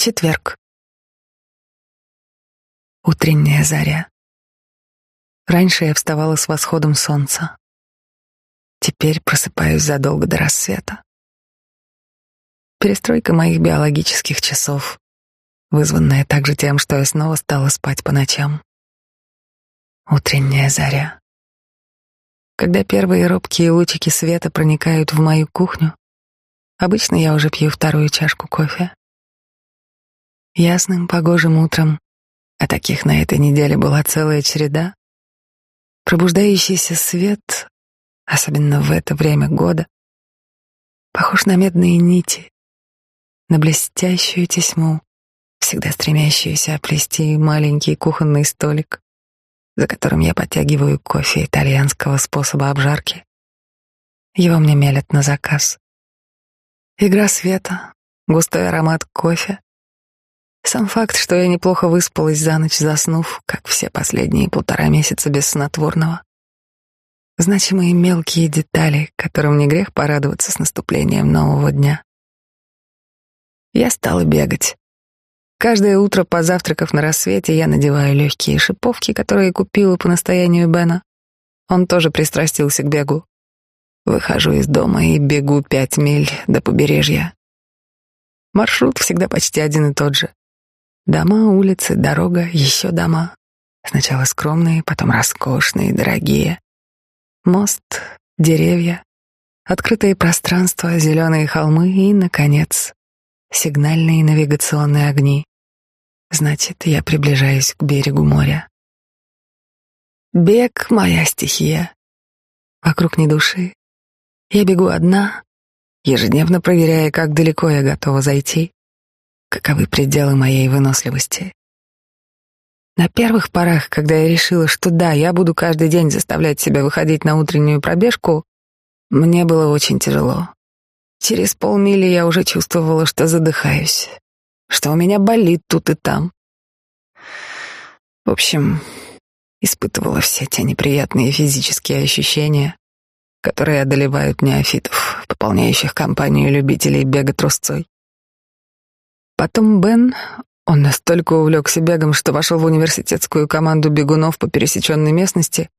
Четверг. Утренняя заря. Раньше я вставала с восходом солнца. Теперь просыпаюсь задолго до рассвета. Перестройка моих биологических часов, вызванная также тем, что я снова стала спать по ночам. Утренняя заря. Когда первые робкие лучики света проникают в мою кухню, обычно я уже пью вторую чашку кофе. Ясным погожим утром, а таких на этой неделе была целая череда, пробуждающийся свет, особенно в это время года, похож на медные нити, на блестящую тесьму, всегда стремящуюся оплести маленький кухонный столик, за которым я подтягиваю кофе итальянского способа обжарки. Его мне мелят на заказ. Игра света, густой аромат кофе, сам факт, что я неплохо выспалась за ночь, заснув, как все последние полтора месяца без снотворного. Значимые мелкие детали, которым не грех порадоваться с наступлением нового дня. Я стала бегать. Каждое утро, позавтракав на рассвете, я надеваю легкие шиповки, которые купила по настоянию Бена. Он тоже пристрастился к бегу. Выхожу из дома и бегу пять миль до побережья. Маршрут всегда почти один и тот же. Дома, улицы, дорога, еще дома. Сначала скромные, потом роскошные, дорогие. Мост, деревья, открытые пространства, зеленые холмы и, наконец, сигнальные навигационные огни. Значит, я приближаюсь к берегу моря. Бег — моя стихия. Вокруг ни души. Я бегу одна, ежедневно проверяя, как далеко я готова зайти каковы пределы моей выносливости. На первых порах, когда я решила, что да, я буду каждый день заставлять себя выходить на утреннюю пробежку, мне было очень тяжело. Через полмили я уже чувствовала, что задыхаюсь, что у меня болит тут и там. В общем, испытывала все те неприятные физические ощущения, которые одолевают неофитов, пополняющих компанию любителей бега трусцой. Потом Бен, он настолько увлекся бегом, что вошел в университетскую команду бегунов по пересеченной местности,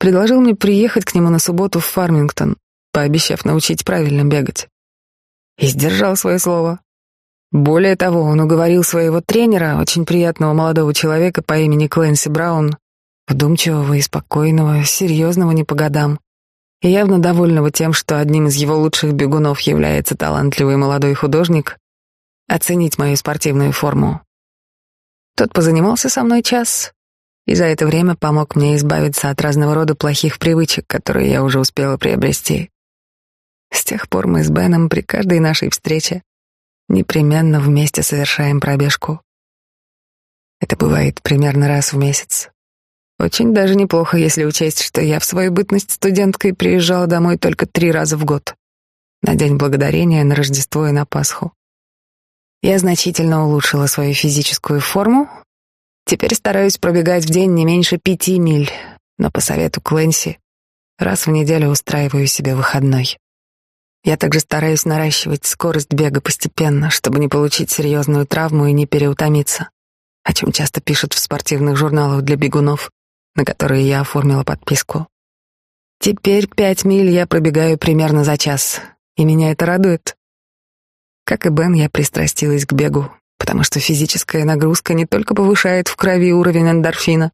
предложил мне приехать к нему на субботу в Фармингтон, пообещав научить правильно бегать. И сдержал свое слово. Более того, он уговорил своего тренера, очень приятного молодого человека по имени Клэнси Браун, вдумчивого и спокойного, серьезного не по годам, и явно довольного тем, что одним из его лучших бегунов является талантливый молодой художник, оценить мою спортивную форму. Тот позанимался со мной час и за это время помог мне избавиться от разного рода плохих привычек, которые я уже успела приобрести. С тех пор мы с Беном при каждой нашей встрече непременно вместе совершаем пробежку. Это бывает примерно раз в месяц. Очень даже неплохо, если учесть, что я в свою бытность студенткой приезжала домой только три раза в год. На День Благодарения, на Рождество и на Пасху. Я значительно улучшила свою физическую форму. Теперь стараюсь пробегать в день не меньше пяти миль, но по совету Клэнси раз в неделю устраиваю себе выходной. Я также стараюсь наращивать скорость бега постепенно, чтобы не получить серьезную травму и не переутомиться, о чем часто пишут в спортивных журналах для бегунов, на которые я оформила подписку. Теперь пять миль я пробегаю примерно за час, и меня это радует. Как и Бен, я пристрастилась к бегу, потому что физическая нагрузка не только повышает в крови уровень эндорфина,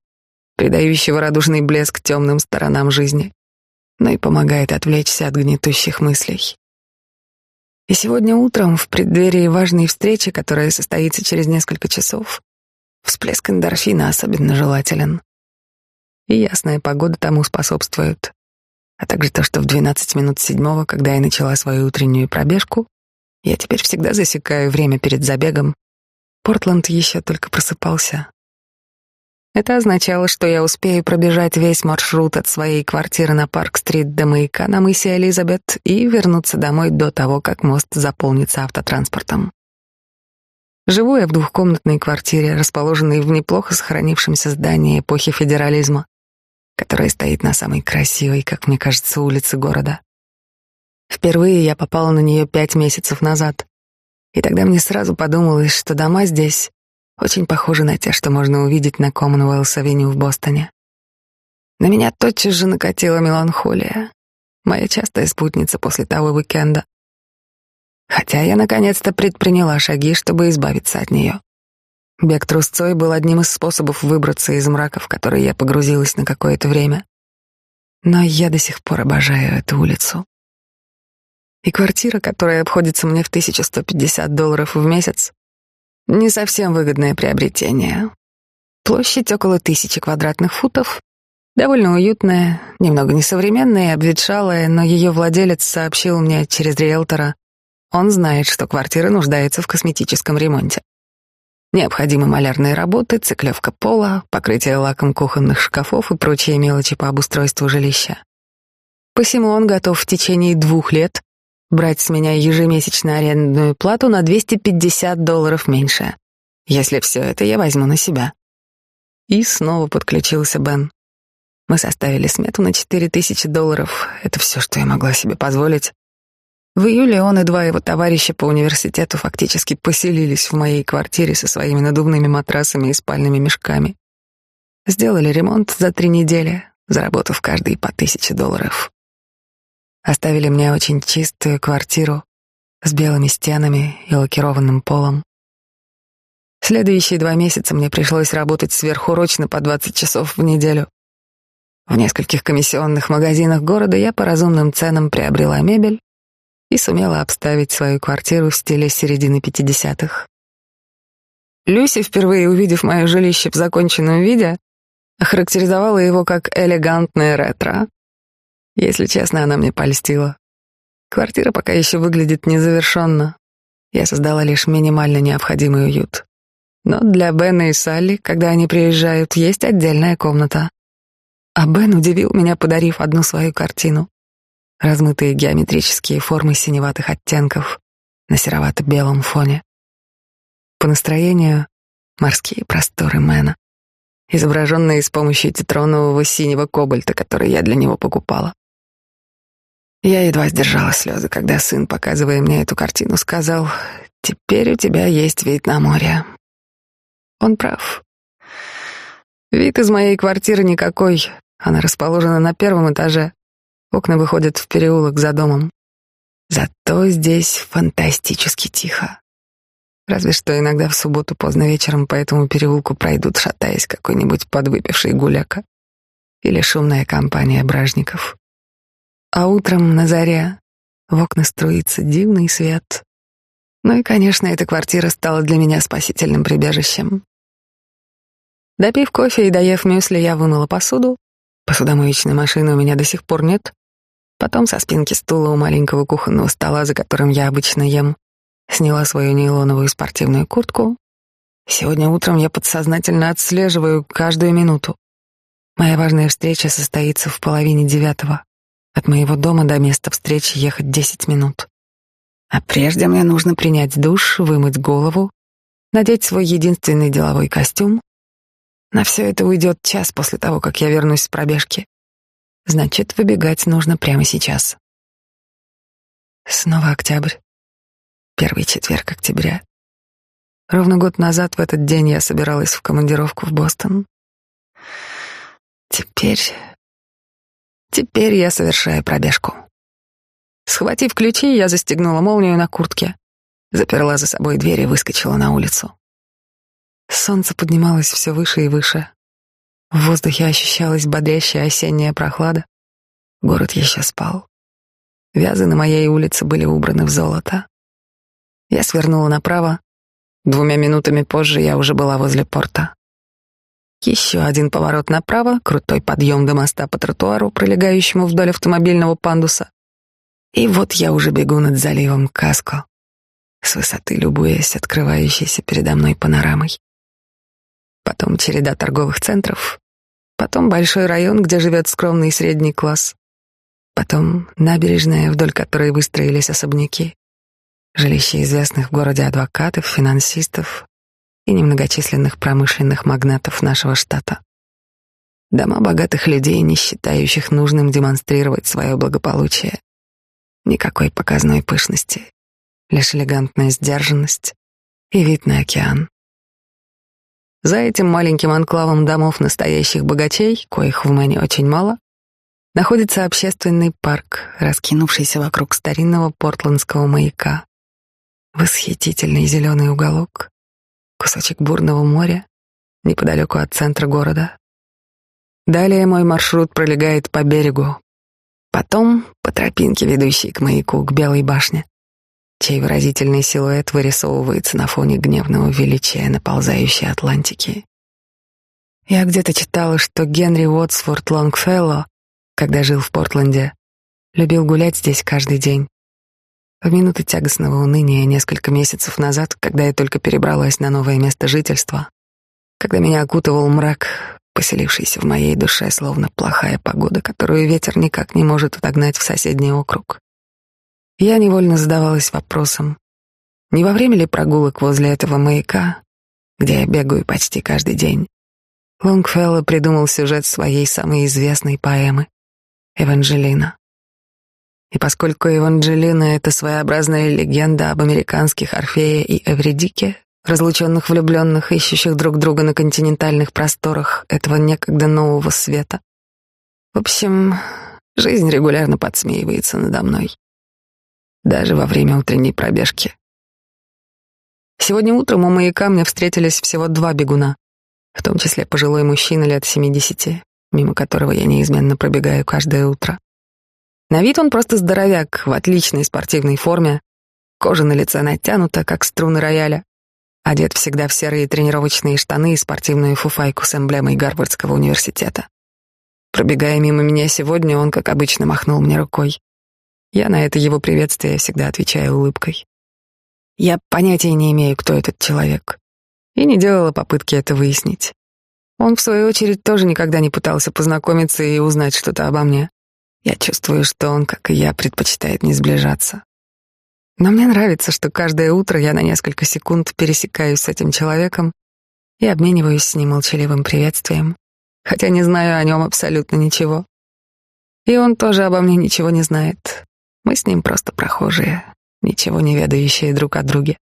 придающего радужный блеск темным сторонам жизни, но и помогает отвлечься от гнетущих мыслей. И сегодня утром, в преддверии важной встречи, которая состоится через несколько часов, всплеск эндорфина особенно желателен. И ясная погода тому способствует, а также то, что в 12 минут седьмого, когда я начала свою утреннюю пробежку, я теперь всегда засекаю время перед забегом. Портленд еще только просыпался. Это означало, что я успею пробежать весь маршрут от своей квартиры на Парк-стрит до маяка на мысе Элизабет и вернуться домой до того, как мост заполнится автотранспортом. Живу я в двухкомнатной квартире, расположенной в неплохо сохранившемся здании эпохи федерализма, которое стоит на самой красивой, как мне кажется, улице города. Впервые я попала на нее пять месяцев назад, И тогда мне сразу подумалось, что дома здесь очень похожи на те, что можно увидеть на Commonwealth-авеню в Бостоне. На меня тотчас же накатила меланхолия, моя частая спутница после того уикенда. Хотя я наконец-то предприняла шаги, чтобы избавиться от нее. Бег трусцой был одним из способов выбраться из мрака, в который я погрузилась на какое-то время. Но я до сих пор обожаю эту улицу. И квартира, которая обходится мне в 1150 долларов в месяц, не совсем выгодное приобретение. Площадь около тысячи квадратных футов, довольно уютная, немного несовременная и обветшалая, но ее владелец сообщил мне через риэлтора, он знает, что квартира нуждается в косметическом ремонте. Необходимы малярные работы, циклевка пола, покрытие лаком кухонных шкафов и прочие мелочи по обустройству жилища. Посему он готов в течение двух лет брать с меня ежемесячную арендную плату на 250 долларов меньше, если все это я возьму на себя. И снова подключился Бен. Мы составили смету на 4000 долларов. Это все, что я могла себе позволить. В июле он и два его товарища по университету фактически поселились в моей квартире со своими надувными матрасами и спальными мешками. Сделали ремонт за три недели, заработав каждый по тысяче долларов. Оставили мне очень чистую квартиру с белыми стенами и лакированным полом. Следующие два месяца мне пришлось работать сверхурочно по 20 часов в неделю. В нескольких комиссионных магазинах города я по разумным ценам приобрела мебель и сумела обставить свою квартиру в стиле середины пятидесятых. Люси, впервые увидев мое жилище в законченном виде, охарактеризовала его как элегантное ретро. Если честно, она мне польстила. Квартира пока еще выглядит незавершенно. Я создала лишь минимально необходимый уют. Но для Бена и Салли, когда они приезжают, есть отдельная комната. А Бен удивил меня, подарив одну свою картину. Размытые геометрические формы синеватых оттенков на серовато-белом фоне. По настроению морские просторы Мэна, изображенные с помощью тетронового синего кобальта, который я для него покупала. Я едва сдержала слезы, когда сын, показывая мне эту картину, сказал, «Теперь у тебя есть вид на море». Он прав. Вид из моей квартиры никакой. Она расположена на первом этаже. Окна выходят в переулок за домом. Зато здесь фантастически тихо. Разве что иногда в субботу поздно вечером по этому переулку пройдут, шатаясь, какой-нибудь подвыпивший гуляка или шумная компания бражников. А утром на заре в окна струится дивный свет. Ну и, конечно, эта квартира стала для меня спасительным прибежищем. Допив кофе и доев мюсли, я вымыла посуду. Посудомоечной машины у меня до сих пор нет. Потом со спинки стула у маленького кухонного стола, за которым я обычно ем, сняла свою нейлоновую спортивную куртку. Сегодня утром я подсознательно отслеживаю каждую минуту. Моя важная встреча состоится в половине девятого. От моего дома до места встречи ехать десять минут. А прежде мне нужно принять душ, вымыть голову, надеть свой единственный деловой костюм. На все это уйдет час после того, как я вернусь с пробежки. Значит, выбегать нужно прямо сейчас. Снова октябрь. Первый четверг октября. Ровно год назад в этот день я собиралась в командировку в Бостон. Теперь Теперь я совершаю пробежку. Схватив ключи, я застегнула молнию на куртке, заперла за собой дверь и выскочила на улицу. Солнце поднималось все выше и выше. В воздухе ощущалась бодрящая осенняя прохлада. Город еще спал. Вязы на моей улице были убраны в золото. Я свернула направо. Двумя минутами позже я уже была возле порта. Еще один поворот направо, крутой подъем до моста по тротуару, пролегающему вдоль автомобильного пандуса. И вот я уже бегу над заливом Каско, с высоты любуясь открывающейся передо мной панорамой. Потом череда торговых центров, потом большой район, где живет скромный средний класс, потом набережная, вдоль которой выстроились особняки, жилища известных в городе адвокатов, финансистов, и немногочисленных промышленных магнатов нашего штата. Дома богатых людей, не считающих нужным демонстрировать свое благополучие. Никакой показной пышности, лишь элегантная сдержанность и вид на океан. За этим маленьким анклавом домов настоящих богачей, коих в Мэне очень мало, находится общественный парк, раскинувшийся вокруг старинного портландского маяка. Восхитительный зеленый уголок, кусочек бурного моря неподалеку от центра города. Далее мой маршрут пролегает по берегу, потом по тропинке, ведущей к маяку, к Белой башне чей выразительный силуэт вырисовывается на фоне гневного величия наползающей Атлантики. Я где-то читала, что Генри Уотсворт Лонгфелло, когда жил в Портленде, любил гулять здесь каждый день. В минуты тягостного уныния несколько месяцев назад, когда я только перебралась на новое место жительства, когда меня окутывал мрак, поселившийся в моей душе, словно плохая погода, которую ветер никак не может отогнать в соседний округ. Я невольно задавалась вопросом, не во время ли прогулок возле этого маяка, где я бегаю почти каждый день, Лонгфелло придумал сюжет своей самой известной поэмы «Эванжелина». И поскольку Эванжелина — это своеобразная легенда об американских Орфее и Эвредике, разлученных влюбленных, ищущих друг друга на континентальных просторах этого некогда нового света. В общем, жизнь регулярно подсмеивается надо мной даже во время утренней пробежки. Сегодня утром у маяка мне встретились всего два бегуна, в том числе пожилой мужчина лет семидесяти, мимо которого я неизменно пробегаю каждое утро. На вид он просто здоровяк, в отличной спортивной форме, кожа на лице натянута, как струны рояля, одет всегда в серые тренировочные штаны и спортивную фуфайку с эмблемой Гарвардского университета. Пробегая мимо меня сегодня, он, как обычно, махнул мне рукой. Я на это его приветствие всегда отвечаю улыбкой. Я понятия не имею, кто этот человек, и не делала попытки это выяснить. Он, в свою очередь, тоже никогда не пытался познакомиться и узнать что-то обо мне. Я чувствую, что он, как и я, предпочитает не сближаться. Но мне нравится, что каждое утро я на несколько секунд пересекаюсь с этим человеком и обмениваюсь с ним молчаливым приветствием, хотя не знаю о нем абсолютно ничего. И он тоже обо мне ничего не знает. Мы с ним просто прохожие, ничего не ведающие друг о друге.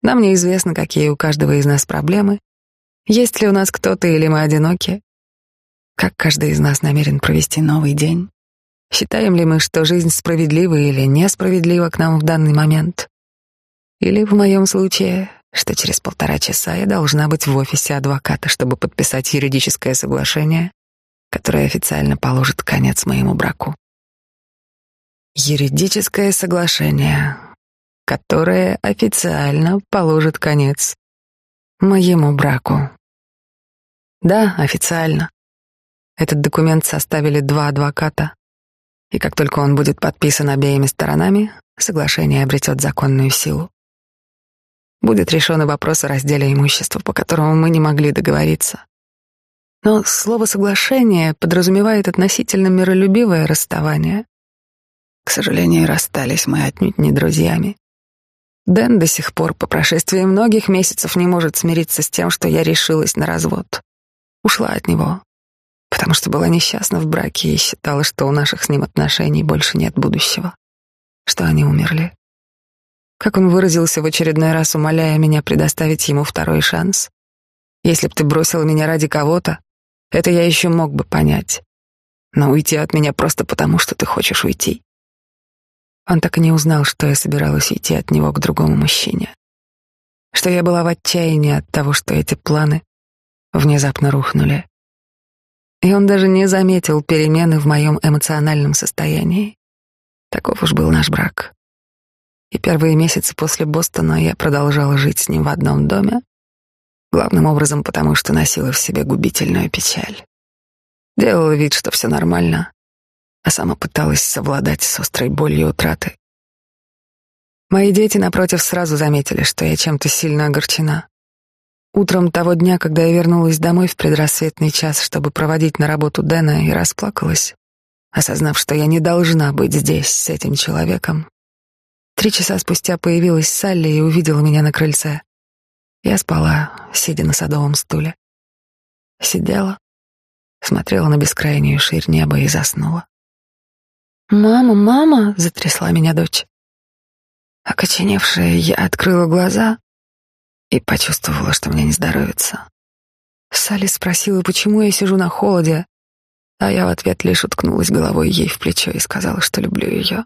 Нам неизвестно, какие у каждого из нас проблемы, есть ли у нас кто-то или мы одиноки, как каждый из нас намерен провести новый день, считаем ли мы, что жизнь справедлива или несправедлива к нам в данный момент, или в моем случае, что через полтора часа я должна быть в офисе адвоката, чтобы подписать юридическое соглашение, которое официально положит конец моему браку. Юридическое соглашение, которое официально положит конец моему браку. Да, официально. Этот документ составили два адвоката, и как только он будет подписан обеими сторонами, соглашение обретет законную силу. Будет решен и вопрос о разделе имущества, по которому мы не могли договориться. Но слово «соглашение» подразумевает относительно миролюбивое расставание, к сожалению, расстались мы отнюдь не друзьями. Дэн до сих пор, по прошествии многих месяцев, не может смириться с тем, что я решилась на развод. Ушла от него, потому что была несчастна в браке и считала, что у наших с ним отношений больше нет будущего, что они умерли. Как он выразился в очередной раз, умоляя меня предоставить ему второй шанс. Если б ты бросила меня ради кого-то, это я еще мог бы понять. Но уйти от меня просто потому, что ты хочешь уйти. Он так и не узнал, что я собиралась идти от него к другому мужчине. Что я была в отчаянии от того, что эти планы внезапно рухнули. И он даже не заметил перемены в моем эмоциональном состоянии. Таков уж был наш брак. И первые месяцы после Бостона я продолжала жить с ним в одном доме, главным образом потому, что носила в себе губительную печаль. Делала вид, что все нормально, а сама пыталась совладать с острой болью утраты. Мои дети, напротив, сразу заметили, что я чем-то сильно огорчена. Утром того дня, когда я вернулась домой в предрассветный час, чтобы проводить на работу Дэна, и расплакалась, осознав, что я не должна быть здесь с этим человеком. Три часа спустя появилась Салли и увидела меня на крыльце. Я спала, сидя на садовом стуле. Сидела, смотрела на бескрайнюю ширь неба и заснула. «Мама, мама!» — затрясла меня дочь. Окоченевшая, я открыла глаза и почувствовала, что мне не здоровится. Салли спросила, почему я сижу на холоде, а я в ответ лишь уткнулась головой ей в плечо и сказала, что люблю ее.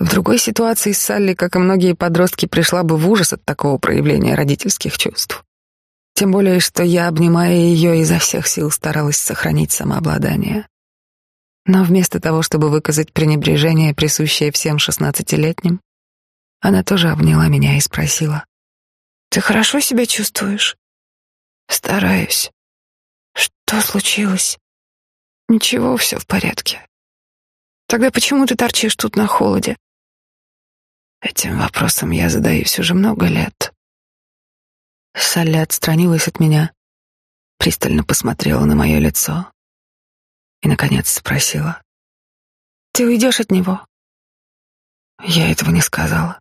В другой ситуации Салли, как и многие подростки, пришла бы в ужас от такого проявления родительских чувств. Тем более, что я, обнимая ее, изо всех сил старалась сохранить самообладание. Но вместо того, чтобы выказать пренебрежение, присущее всем шестнадцатилетним, она тоже обняла меня и спросила. «Ты хорошо себя чувствуешь?» «Стараюсь». «Что случилось?» «Ничего, все в порядке». «Тогда почему ты торчишь тут на холоде?» Этим вопросом я задаюсь уже много лет. Салли отстранилась от меня, пристально посмотрела на мое лицо и, наконец, спросила. «Ты уйдешь от него?» Я этого не сказала.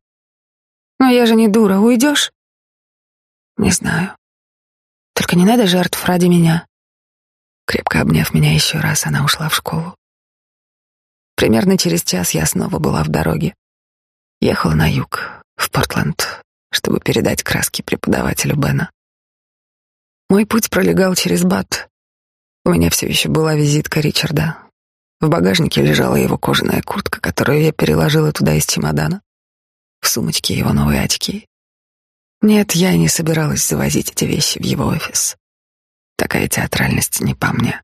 «Но я же не дура. Уйдешь?» «Не знаю. Только не надо жертв ради меня». Крепко обняв меня еще раз, она ушла в школу. Примерно через час я снова была в дороге. Ехала на юг, в Портленд, чтобы передать краски преподавателю Бена. Мой путь пролегал через Бат. У меня все еще была визитка Ричарда. В багажнике лежала его кожаная куртка, которую я переложила туда из чемодана. В сумочке его новые очки. Нет, я не собиралась завозить эти вещи в его офис. Такая театральность не по мне.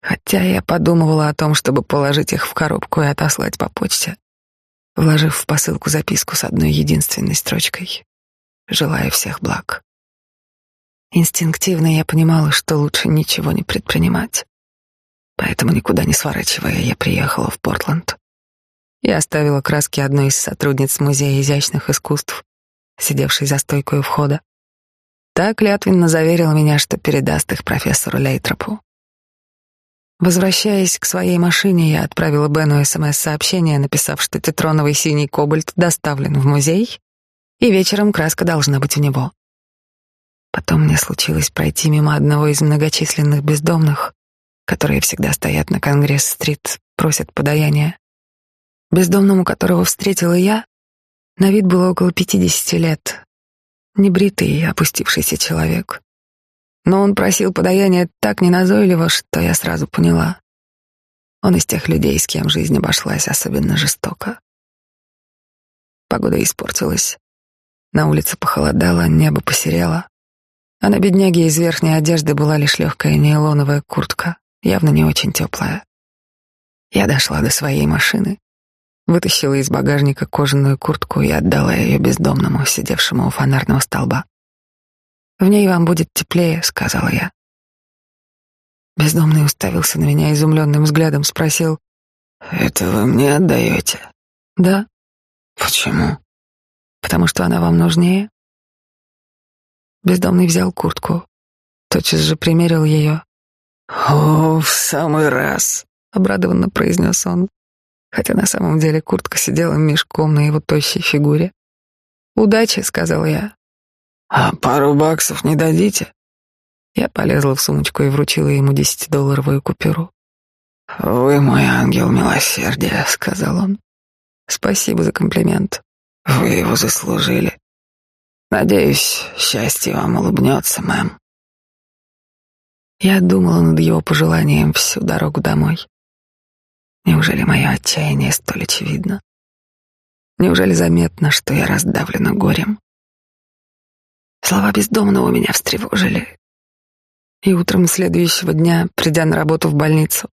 Хотя я подумывала о том, чтобы положить их в коробку и отослать по почте вложив в посылку записку с одной единственной строчкой «Желаю всех благ». Инстинктивно я понимала, что лучше ничего не предпринимать. Поэтому, никуда не сворачивая, я приехала в Портленд. Я оставила краски одной из сотрудниц Музея изящных искусств, сидевшей за стойкой у входа. Так клятвенно заверила меня, что передаст их профессору Лейтропу. Возвращаясь к своей машине, я отправила Бену СМС-сообщение, написав, что тетроновый синий кобальт доставлен в музей, и вечером краска должна быть у него. Потом мне случилось пройти мимо одного из многочисленных бездомных, которые всегда стоят на Конгресс-стрит, просят подаяния. Бездомному, которого встретила я, на вид было около пятидесяти лет. Небритый, опустившийся человек. Но он просил подаяния так неназойливо, что я сразу поняла. Он из тех людей, с кем жизнь обошлась особенно жестоко. Погода испортилась. На улице похолодало, небо посерело. А на бедняге из верхней одежды была лишь легкая нейлоновая куртка, явно не очень теплая. Я дошла до своей машины, вытащила из багажника кожаную куртку и отдала ее бездомному, сидевшему у фонарного столба. В ней вам будет теплее, сказала я. Бездомный уставился на меня изумленным взглядом, спросил: "Это вы мне отдаете?» "Да". "Почему?" "Потому что она вам нужнее". Бездомный взял куртку, тотчас же примерил ее. «О, в самый раз!» — обрадованно произнес он, хотя на самом деле куртка сидела мешком на его тощей фигуре. «Удачи», — сказал я. «А пару баксов не дадите?» Я полезла в сумочку и вручила ему десятидолларовую купюру. «Вы мой ангел милосердия», — сказал он. «Спасибо за комплимент. Вы его заслужили. Надеюсь, счастье вам улыбнется, мэм». Я думала над его пожеланием всю дорогу домой. Неужели мое отчаяние столь очевидно? Неужели заметно, что я раздавлена горем? Слова бездомного меня встревожили. И утром следующего дня, придя на работу в больницу,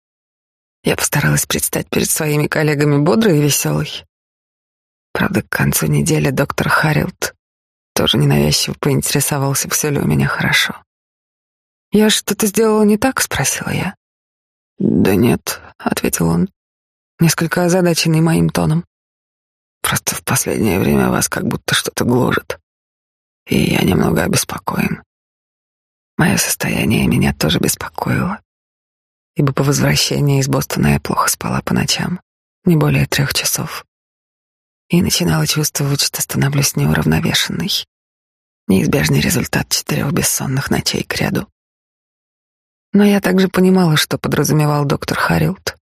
я постаралась предстать перед своими коллегами бодрой и веселой. Правда, к концу недели доктор Харилд тоже ненавязчиво поинтересовался, все ли у меня хорошо. «Я что-то сделала не так?» — спросила я. «Да нет», — ответил он, несколько озадаченный моим тоном. «Просто в последнее время вас как будто что-то гложет и я немного обеспокоен. Мое состояние меня тоже беспокоило, ибо по возвращении из Бостона я плохо спала по ночам, не более трех часов, и начинала чувствовать, что становлюсь неуравновешенной. Неизбежный результат четырех бессонных ночей к ряду. Но я также понимала, что подразумевал доктор Харилд.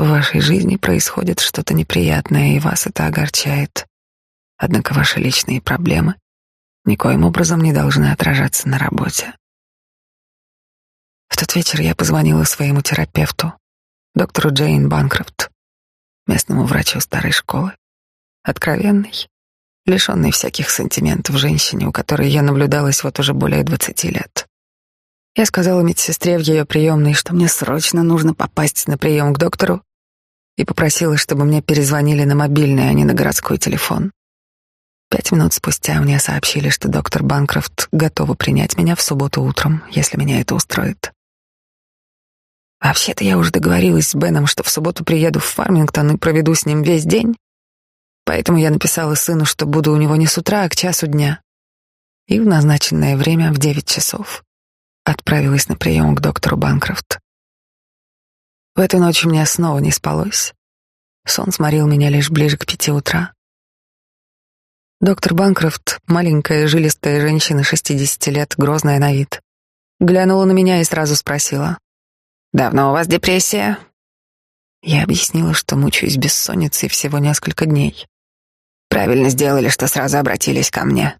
В вашей жизни происходит что-то неприятное, и вас это огорчает. Однако ваши личные проблемы никоим образом не должны отражаться на работе. В тот вечер я позвонила своему терапевту, доктору Джейн Банкрофт, местному врачу старой школы, откровенной, лишенной всяких сантиментов женщине, у которой я наблюдалась вот уже более двадцати лет. Я сказала медсестре в ее приемной, что мне срочно нужно попасть на прием к доктору, и попросила, чтобы мне перезвонили на мобильный, а не на городской телефон. Пять минут спустя мне сообщили, что доктор Банкрофт готова принять меня в субботу утром, если меня это устроит. Вообще-то я уже договорилась с Беном, что в субботу приеду в Фармингтон и проведу с ним весь день, поэтому я написала сыну, что буду у него не с утра, а к часу дня. И в назначенное время в девять часов отправилась на прием к доктору Банкрофт. В эту ночь мне снова не спалось. Сон сморил меня лишь ближе к пяти утра. Доктор Банкрофт, маленькая жилистая женщина 60 лет, грозная на вид, глянула на меня и сразу спросила. «Давно у вас депрессия?» Я объяснила, что мучаюсь бессонницей всего несколько дней. Правильно сделали, что сразу обратились ко мне.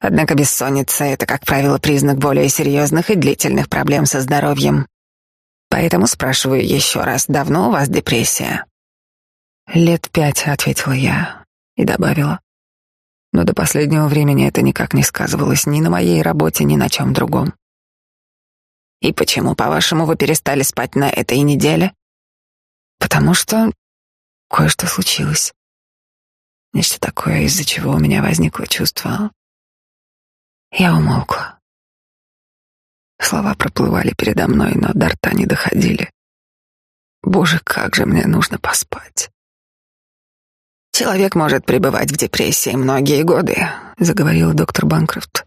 Однако бессонница — это, как правило, признак более серьезных и длительных проблем со здоровьем. Поэтому спрашиваю еще раз, давно у вас депрессия? Лет пять, ответила я и добавила. Но до последнего времени это никак не сказывалось ни на моей работе, ни на чем другом. И почему, по-вашему, вы перестали спать на этой неделе? Потому что кое-что случилось. Нечто такое, из-за чего у меня возникло чувство я умолкла. Слова проплывали передо мной, но до рта не доходили. Боже, как же мне нужно поспать. Человек может пребывать в депрессии многие годы, заговорил доктор Банкрофт.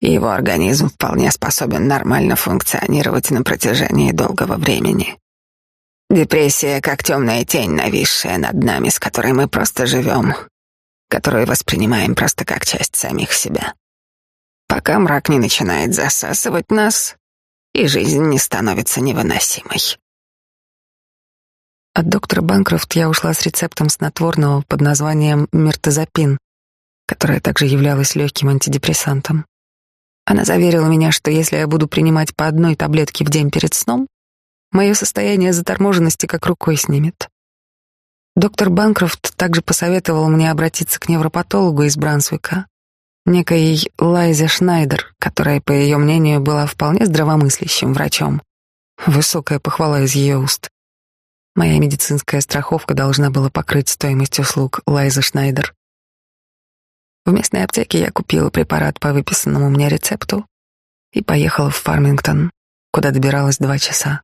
Его организм вполне способен нормально функционировать на протяжении долгого времени. Депрессия как темная тень, нависшая над нами, с которой мы просто живем, которую воспринимаем просто как часть самих себя пока мрак не начинает засасывать нас, и жизнь не становится невыносимой. От доктора Банкрофт я ушла с рецептом снотворного под названием мертозапин, которое также являлось легким антидепрессантом. Она заверила меня, что если я буду принимать по одной таблетке в день перед сном, мое состояние заторможенности как рукой снимет. Доктор Банкрофт также посоветовал мне обратиться к невропатологу из Брансвика, некой Лайзе Шнайдер, которая, по ее мнению, была вполне здравомыслящим врачом. Высокая похвала из ее уст. Моя медицинская страховка должна была покрыть стоимость услуг Лайзы Шнайдер. В местной аптеке я купила препарат по выписанному мне рецепту и поехала в Фармингтон, куда добиралась два часа.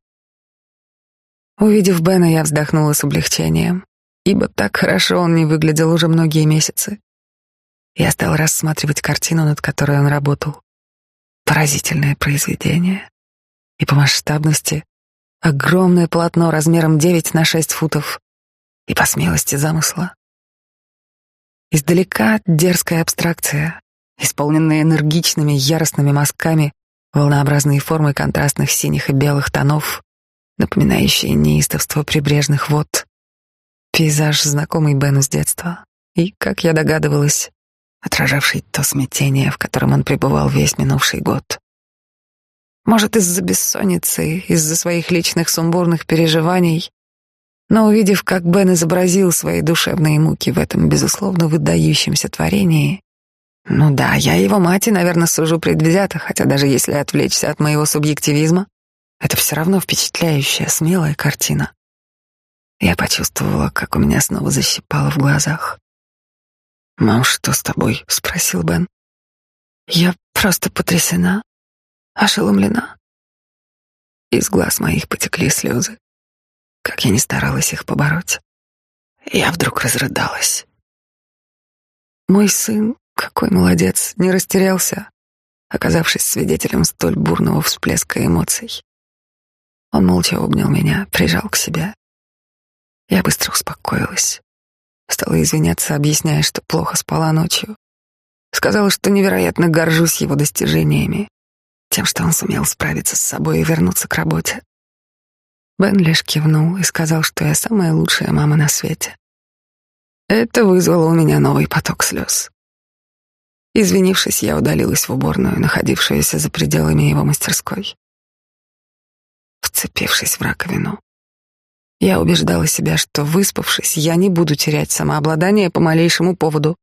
Увидев Бена, я вздохнула с облегчением, ибо так хорошо он не выглядел уже многие месяцы. Я стал рассматривать картину, над которой он работал. Поразительное произведение. И по масштабности огромное полотно размером 9 на 6 футов. И по смелости замысла. Издалека дерзкая абстракция, исполненная энергичными яростными мазками, волнообразные формы контрастных синих и белых тонов, напоминающие неистовство прибрежных вод. Пейзаж, знакомый Бену с детства. И, как я догадывалась, отражавший то смятение, в котором он пребывал весь минувший год. Может, из-за бессонницы, из-за своих личных сумбурных переживаний, но увидев, как Бен изобразил свои душевные муки в этом, безусловно, выдающемся творении, ну да, я его мать и, наверное, сужу предвзято, хотя даже если отвлечься от моего субъективизма, это все равно впечатляющая, смелая картина. Я почувствовала, как у меня снова защипало в глазах. «Мам, что с тобой?» — спросил Бен. «Я просто потрясена, ошеломлена». Из глаз моих потекли слезы, как я не старалась их побороть. Я вдруг разрыдалась. Мой сын, какой молодец, не растерялся, оказавшись свидетелем столь бурного всплеска эмоций. Он молча обнял меня, прижал к себе. Я быстро успокоилась. Стала извиняться, объясняя, что плохо спала ночью. Сказала, что невероятно горжусь его достижениями, тем, что он сумел справиться с собой и вернуться к работе. Бен лишь кивнул и сказал, что я самая лучшая мама на свете. Это вызвало у меня новый поток слез. Извинившись, я удалилась в уборную, находившуюся за пределами его мастерской. Вцепившись в раковину, я убеждала себя, что, выспавшись, я не буду терять самообладание по малейшему поводу.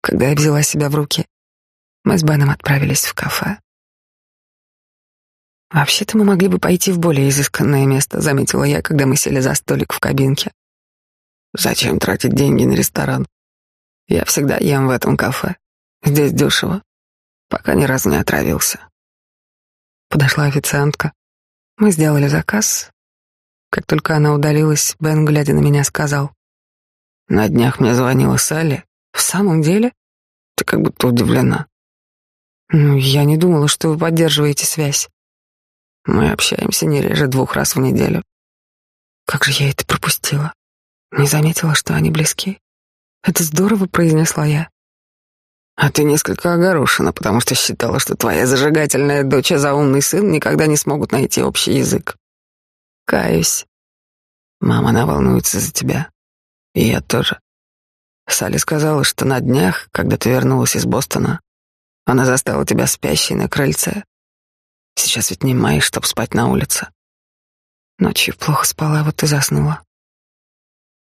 Когда я взяла себя в руки, мы с Беном отправились в кафе. «Вообще-то мы могли бы пойти в более изысканное место», — заметила я, когда мы сели за столик в кабинке. «Зачем тратить деньги на ресторан? Я всегда ем в этом кафе. Здесь дешево. Пока ни разу не отравился». Подошла официантка. Мы сделали заказ. Как только она удалилась, Бен, глядя на меня, сказал. «На днях мне звонила Салли. В самом деле? Ты как будто удивлена». «Ну, я не думала, что вы поддерживаете связь». Мы общаемся не реже двух раз в неделю. Как же я это пропустила? Не заметила, что они близки. Это здорово, произнесла я. А ты несколько огорошена, потому что считала, что твоя зажигательная дочь и заумный сын никогда не смогут найти общий язык. Каюсь. Мама, она волнуется за тебя. И я тоже. Салли сказала, что на днях, когда ты вернулась из Бостона, она застала тебя спящей на крыльце. Сейчас ведь не май, чтоб спать на улице. Ночью плохо спала, вот и заснула.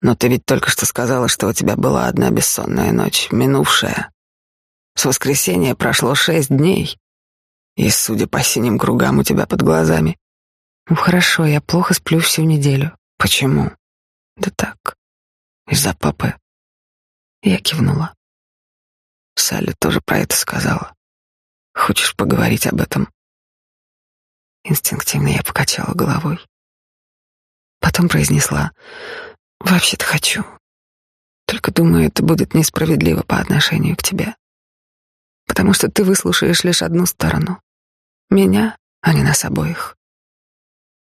Но ты ведь только что сказала, что у тебя была одна бессонная ночь, минувшая. С воскресенья прошло шесть дней. И, судя по синим кругам у тебя под глазами. Ну хорошо, я плохо сплю всю неделю. Почему? Да так. Из-за папы. Я кивнула. Салли тоже про это сказала. Хочешь поговорить об этом? Инстинктивно я покачала головой. Потом произнесла, «Вообще-то хочу. Только думаю, это будет несправедливо по отношению к тебе. Потому что ты выслушаешь лишь одну сторону. Меня, а не нас обоих.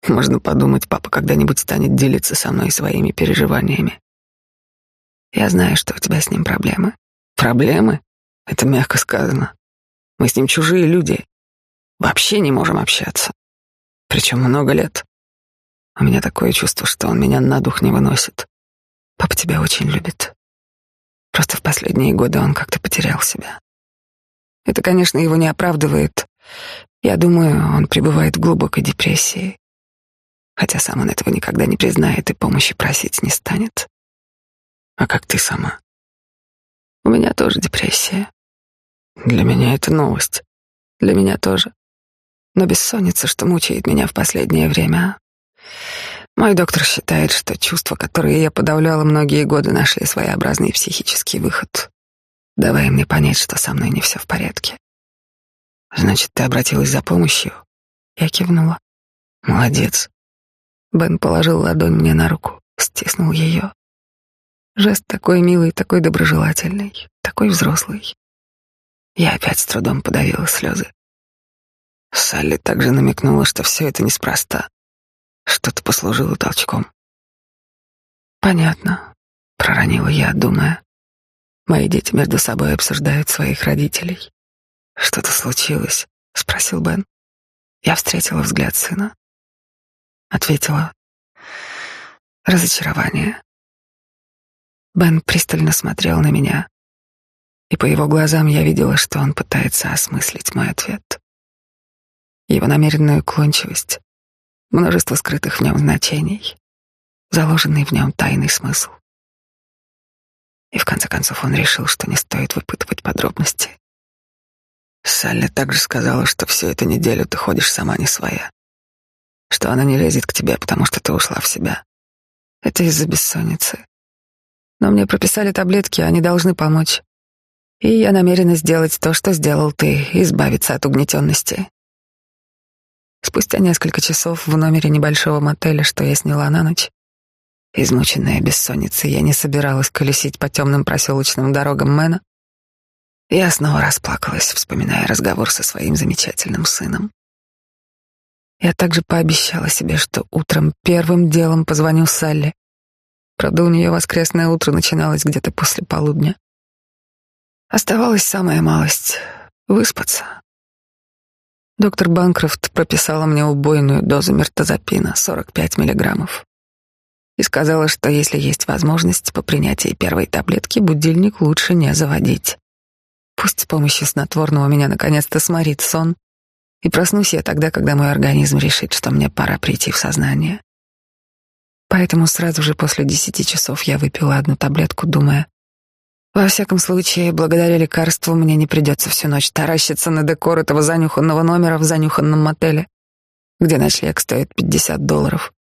Можно подумать, папа когда-нибудь станет делиться со мной своими переживаниями. Я знаю, что у тебя с ним проблемы. Проблемы? Это мягко сказано. Мы с ним чужие люди. Вообще не можем общаться. Причем много лет. У меня такое чувство, что он меня на дух не выносит. Папа тебя очень любит. Просто в последние годы он как-то потерял себя. Это, конечно, его не оправдывает. Я думаю, он пребывает в глубокой депрессии. Хотя сам он этого никогда не признает и помощи просить не станет. А как ты сама? У меня тоже депрессия. Для меня это новость. Для меня тоже но бессонница, что мучает меня в последнее время. Мой доктор считает, что чувства, которые я подавляла многие годы, нашли своеобразный психический выход, давая мне понять, что со мной не все в порядке. Значит, ты обратилась за помощью? Я кивнула. Молодец. Бен положил ладонь мне на руку, стиснул ее. Жест такой милый, такой доброжелательный, такой взрослый. Я опять с трудом подавила слезы. Салли также намекнула, что все это неспроста. Что-то послужило толчком. Понятно, проронила я, думая. Мои дети между собой обсуждают своих родителей. Что-то случилось? спросил Бен. Я встретила взгляд сына. Ответила. Разочарование. Бен пристально смотрел на меня, и по его глазам я видела, что он пытается осмыслить мой ответ его намеренную уклончивость, множество скрытых в нем значений, заложенный в нем тайный смысл. И в конце концов он решил, что не стоит выпытывать подробности. Салли также сказала, что всю эту неделю ты ходишь сама не своя, что она не лезет к тебе, потому что ты ушла в себя. Это из-за бессонницы. Но мне прописали таблетки, они должны помочь. И я намерена сделать то, что сделал ты, избавиться от угнетенности. Спустя несколько часов в номере небольшого мотеля, что я сняла на ночь, измученная бессонницей, я не собиралась колесить по темным проселочным дорогам Мэна. Я снова расплакалась, вспоминая разговор со своим замечательным сыном. Я также пообещала себе, что утром первым делом позвоню Салли. Правда, у нее воскресное утро начиналось где-то после полудня. Оставалась самая малость — выспаться. Доктор Банкрофт прописала мне убойную дозу мертозапина, 45 миллиграммов, и сказала, что если есть возможность по принятии первой таблетки, будильник лучше не заводить. Пусть с помощью снотворного меня наконец-то сморит сон, и проснусь я тогда, когда мой организм решит, что мне пора прийти в сознание. Поэтому сразу же после десяти часов я выпила одну таблетку, думая, во всяком случае, благодаря лекарству мне не придется всю ночь таращиться на декор этого занюханного номера в занюханном мотеле, где ночлег стоит 50 долларов.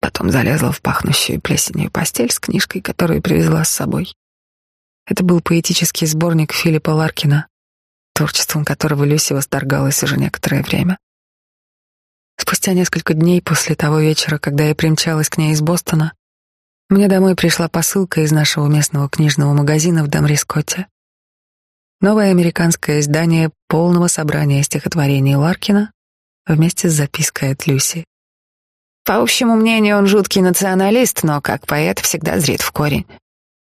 Потом залезла в пахнущую плесенью постель с книжкой, которую привезла с собой. Это был поэтический сборник Филиппа Ларкина, творчеством которого Люси восторгалась уже некоторое время. Спустя несколько дней после того вечера, когда я примчалась к ней из Бостона, мне домой пришла посылка из нашего местного книжного магазина в Дамрискоте. Новое американское издание полного собрания стихотворений Ларкина вместе с запиской от Люси. По общему мнению, он жуткий националист, но как поэт всегда зрит в корень.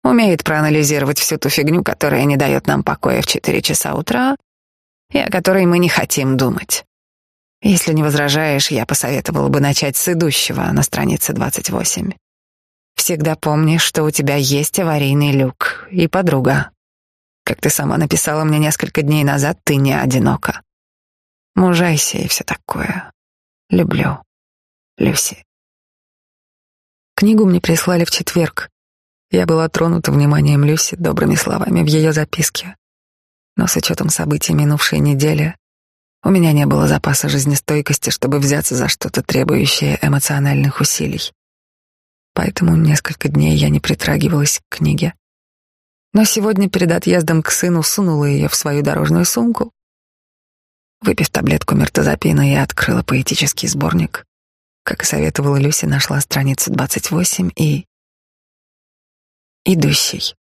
Умеет проанализировать всю ту фигню, которая не дает нам покоя в четыре часа утра и о которой мы не хотим думать. Если не возражаешь, я посоветовала бы начать с идущего на странице 28. Всегда помни, что у тебя есть аварийный люк и подруга. Как ты сама написала мне несколько дней назад, ты не одинока. Мужайся и все такое. Люблю. Люси. Книгу мне прислали в четверг. Я была тронута вниманием Люси, добрыми словами в ее записке. Но с учетом событий минувшей недели у меня не было запаса жизнестойкости, чтобы взяться за что-то требующее эмоциональных усилий поэтому несколько дней я не притрагивалась к книге. Но сегодня перед отъездом к сыну сунула ее в свою дорожную сумку. Выпив таблетку мертозапина, я открыла поэтический сборник. Как и советовала Люси, нашла страницу 28 и... Идущий.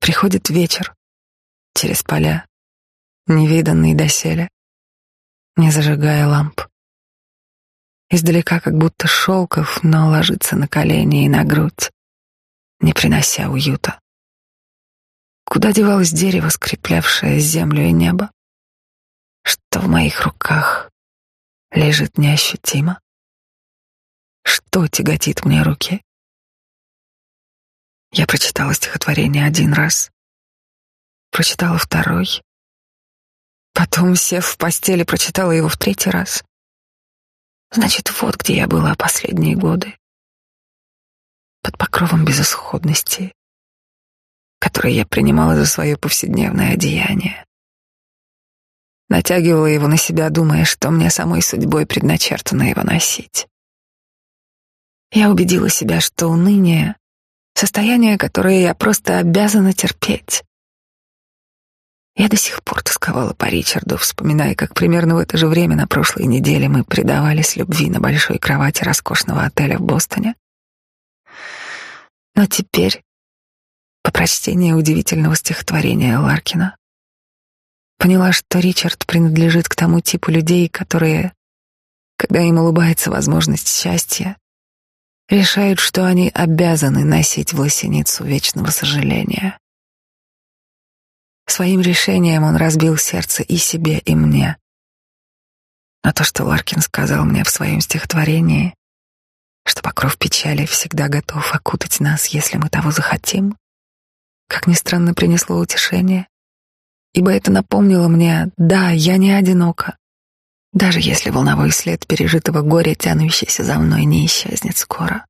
Приходит вечер. Через поля. Невиданный доселе. Не зажигая ламп. Издалека как будто шелков, но ложится на колени и на грудь, не принося уюта. Куда девалось дерево, скреплявшее землю и небо? Что в моих руках лежит неощутимо? Что тяготит мне руки? Я прочитала стихотворение один раз, прочитала второй, потом, сев в постели, прочитала его в третий раз. Значит, вот где я была последние годы. Под покровом безысходности, который я принимала за свое повседневное одеяние. Натягивала его на себя, думая, что мне самой судьбой предначертано его носить. Я убедила себя, что уныние — состояние, которое я просто обязана терпеть. Я до сих пор тосковала по Ричарду, вспоминая, как примерно в это же время на прошлой неделе мы предавались любви на большой кровати роскошного отеля в Бостоне. Но теперь, по прочтении удивительного стихотворения Ларкина, поняла, что Ричард принадлежит к тому типу людей, которые, когда им улыбается возможность счастья, решают, что они обязаны носить власеницу вечного сожаления. Своим решением он разбил сердце и себе, и мне. Но то, что Ларкин сказал мне в своем стихотворении, что покров печали всегда готов окутать нас, если мы того захотим, как ни странно принесло утешение, ибо это напомнило мне, да, я не одинока, даже если волновой след пережитого горя, тянущийся за мной, не исчезнет скоро.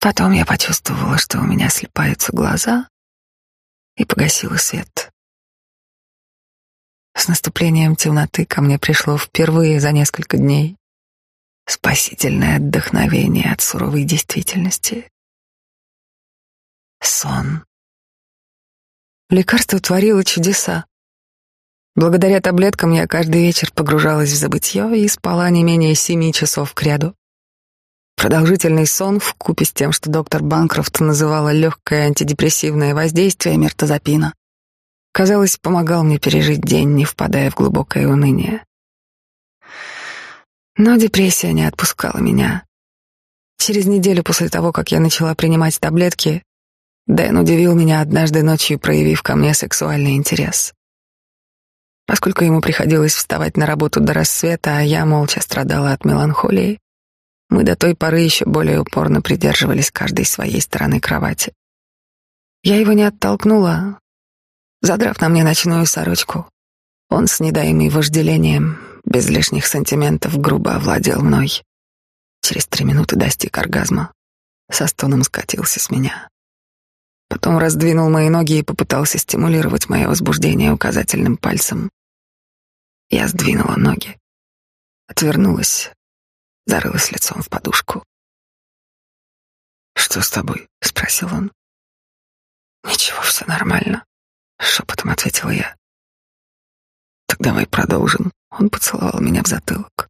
Потом я почувствовала, что у меня слепаются глаза, и погасила свет. С наступлением темноты ко мне пришло впервые за несколько дней спасительное отдохновение от суровой действительности. Сон. Лекарство творило чудеса. Благодаря таблеткам я каждый вечер погружалась в забытье и спала не менее семи часов кряду. Продолжительный сон в купе с тем, что доктор Банкрофт называла легкое антидепрессивное воздействие мертозапина, казалось, помогал мне пережить день, не впадая в глубокое уныние. Но депрессия не отпускала меня. Через неделю после того, как я начала принимать таблетки, Дэн удивил меня однажды ночью, проявив ко мне сексуальный интерес. Поскольку ему приходилось вставать на работу до рассвета, а я молча страдала от меланхолии, мы до той поры еще более упорно придерживались каждой своей стороны кровати. Я его не оттолкнула, задрав на мне ночную сорочку. Он с недаемой вожделением, без лишних сантиментов, грубо овладел мной. Через три минуты достиг оргазма. Со стоном скатился с меня. Потом раздвинул мои ноги и попытался стимулировать мое возбуждение указательным пальцем. Я сдвинула ноги, отвернулась, зарылась лицом в подушку. «Что с тобой?» — спросил он. «Ничего, все нормально», — шепотом ответила я. «Так давай продолжим». Он поцеловал меня в затылок.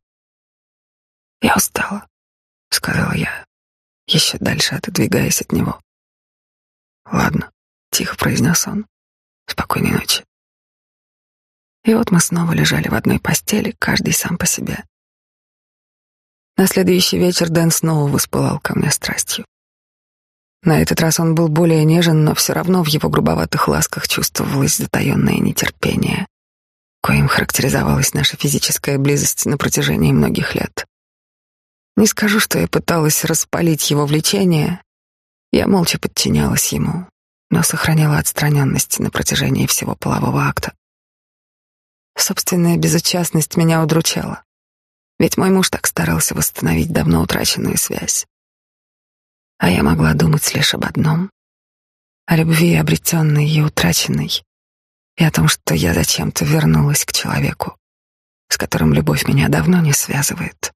«Я устала», — сказала я, еще дальше отодвигаясь от него. «Ладно», — тихо произнес он. «Спокойной ночи». И вот мы снова лежали в одной постели, каждый сам по себе. На следующий вечер Дэн снова воспылал ко мне страстью. На этот раз он был более нежен, но все равно в его грубоватых ласках чувствовалось затаенное нетерпение, коим характеризовалась наша физическая близость на протяжении многих лет. Не скажу, что я пыталась распалить его влечение, я молча подчинялась ему, но сохраняла отстраненность на протяжении всего полового акта. Собственная безучастность меня удручала, ведь мой муж так старался восстановить давно утраченную связь. А я могла думать лишь об одном — о любви, обретенной и утраченной, и о том, что я зачем-то вернулась к человеку, с которым любовь меня давно не связывает.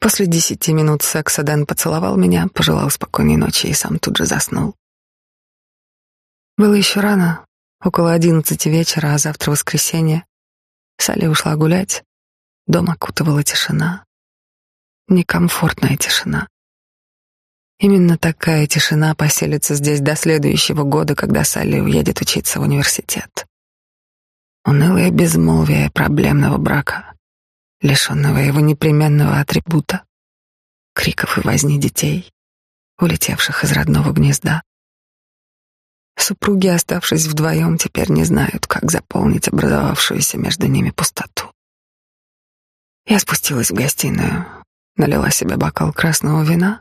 После десяти минут секса Дэн поцеловал меня, пожелал спокойной ночи и сам тут же заснул. Было еще рано, около одиннадцати вечера, а завтра воскресенье. Салли ушла гулять. Дом окутывала тишина. Некомфортная тишина. Именно такая тишина поселится здесь до следующего года, когда Салли уедет учиться в университет. Унылое безмолвие проблемного брака, лишенного его непременного атрибута, криков и возни детей, улетевших из родного гнезда. Супруги, оставшись вдвоем, теперь не знают, как заполнить образовавшуюся между ними пустоту. Я спустилась в гостиную, налила себе бокал красного вина,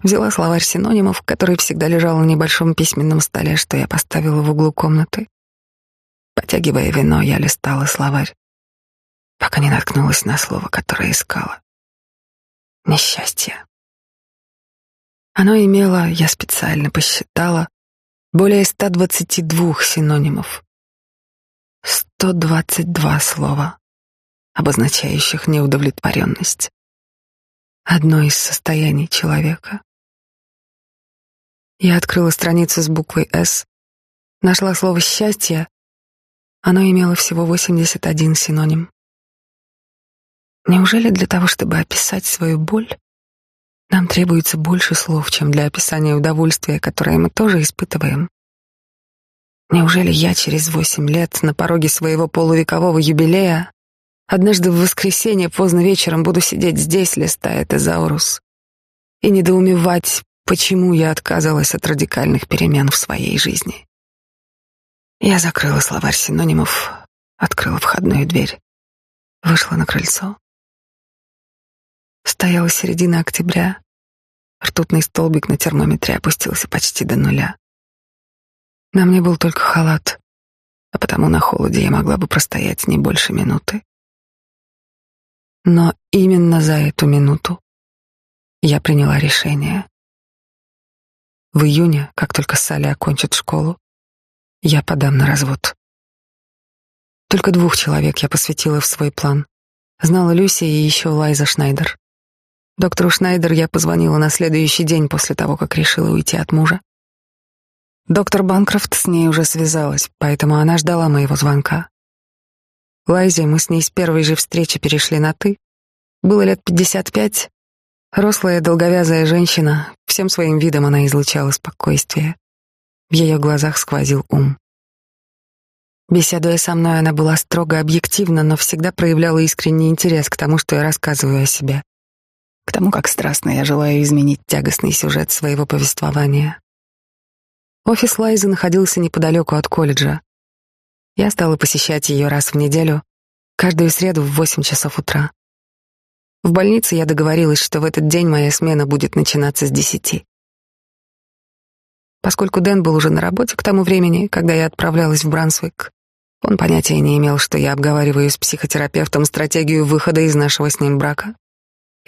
взяла словарь синонимов, который всегда лежал на небольшом письменном столе, что я поставила в углу комнаты. Потягивая вино, я листала словарь пока не наткнулась на слово, которое искала. Несчастье. Оно имело, я специально посчитала, более 122 синонимов. 122 слова, обозначающих неудовлетворенность. Одно из состояний человека. Я открыла страницу с буквой «С», нашла слово «счастье», оно имело всего 81 синоним. Неужели для того, чтобы описать свою боль, нам требуется больше слов, чем для описания удовольствия, которое мы тоже испытываем? Неужели я через восемь лет на пороге своего полувекового юбилея однажды в воскресенье поздно вечером буду сидеть здесь, листая тезаурус, и недоумевать, почему я отказалась от радикальных перемен в своей жизни? Я закрыла словарь синонимов, открыла входную дверь, вышла на крыльцо Стояла середина октября. Ртутный столбик на термометре опустился почти до нуля. На мне был только халат, а потому на холоде я могла бы простоять не больше минуты. Но именно за эту минуту я приняла решение. В июне, как только Салли окончит школу, я подам на развод. Только двух человек я посвятила в свой план. Знала Люси и еще Лайза Шнайдер. Доктору Шнайдер я позвонила на следующий день после того, как решила уйти от мужа. Доктор Банкрофт с ней уже связалась, поэтому она ждала моего звонка. Лайзе мы с ней с первой же встречи перешли на «ты». Было лет пятьдесят пять. Рослая, долговязая женщина, всем своим видом она излучала спокойствие. В ее глазах сквозил ум. Беседуя со мной, она была строго объективна, но всегда проявляла искренний интерес к тому, что я рассказываю о себе к тому, как страстно я желаю изменить тягостный сюжет своего повествования. Офис Лайзы находился неподалеку от колледжа. Я стала посещать ее раз в неделю, каждую среду в восемь часов утра. В больнице я договорилась, что в этот день моя смена будет начинаться с десяти. Поскольку Дэн был уже на работе к тому времени, когда я отправлялась в Брансвик, он понятия не имел, что я обговариваю с психотерапевтом стратегию выхода из нашего с ним брака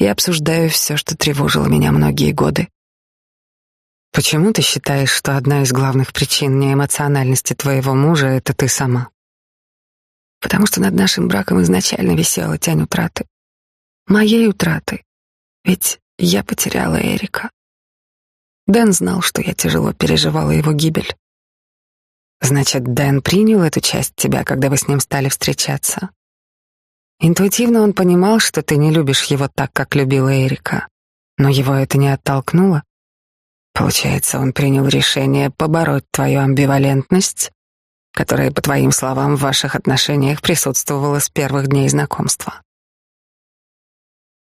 и обсуждаю все, что тревожило меня многие годы. Почему ты считаешь, что одна из главных причин неэмоциональности твоего мужа — это ты сама? Потому что над нашим браком изначально висела тень утраты. Моей утраты. Ведь я потеряла Эрика. Дэн знал, что я тяжело переживала его гибель. Значит, Дэн принял эту часть тебя, когда вы с ним стали встречаться. Интуитивно он понимал, что ты не любишь его так, как любила Эрика. Но его это не оттолкнуло. Получается, он принял решение побороть твою амбивалентность, которая, по твоим словам, в ваших отношениях присутствовала с первых дней знакомства.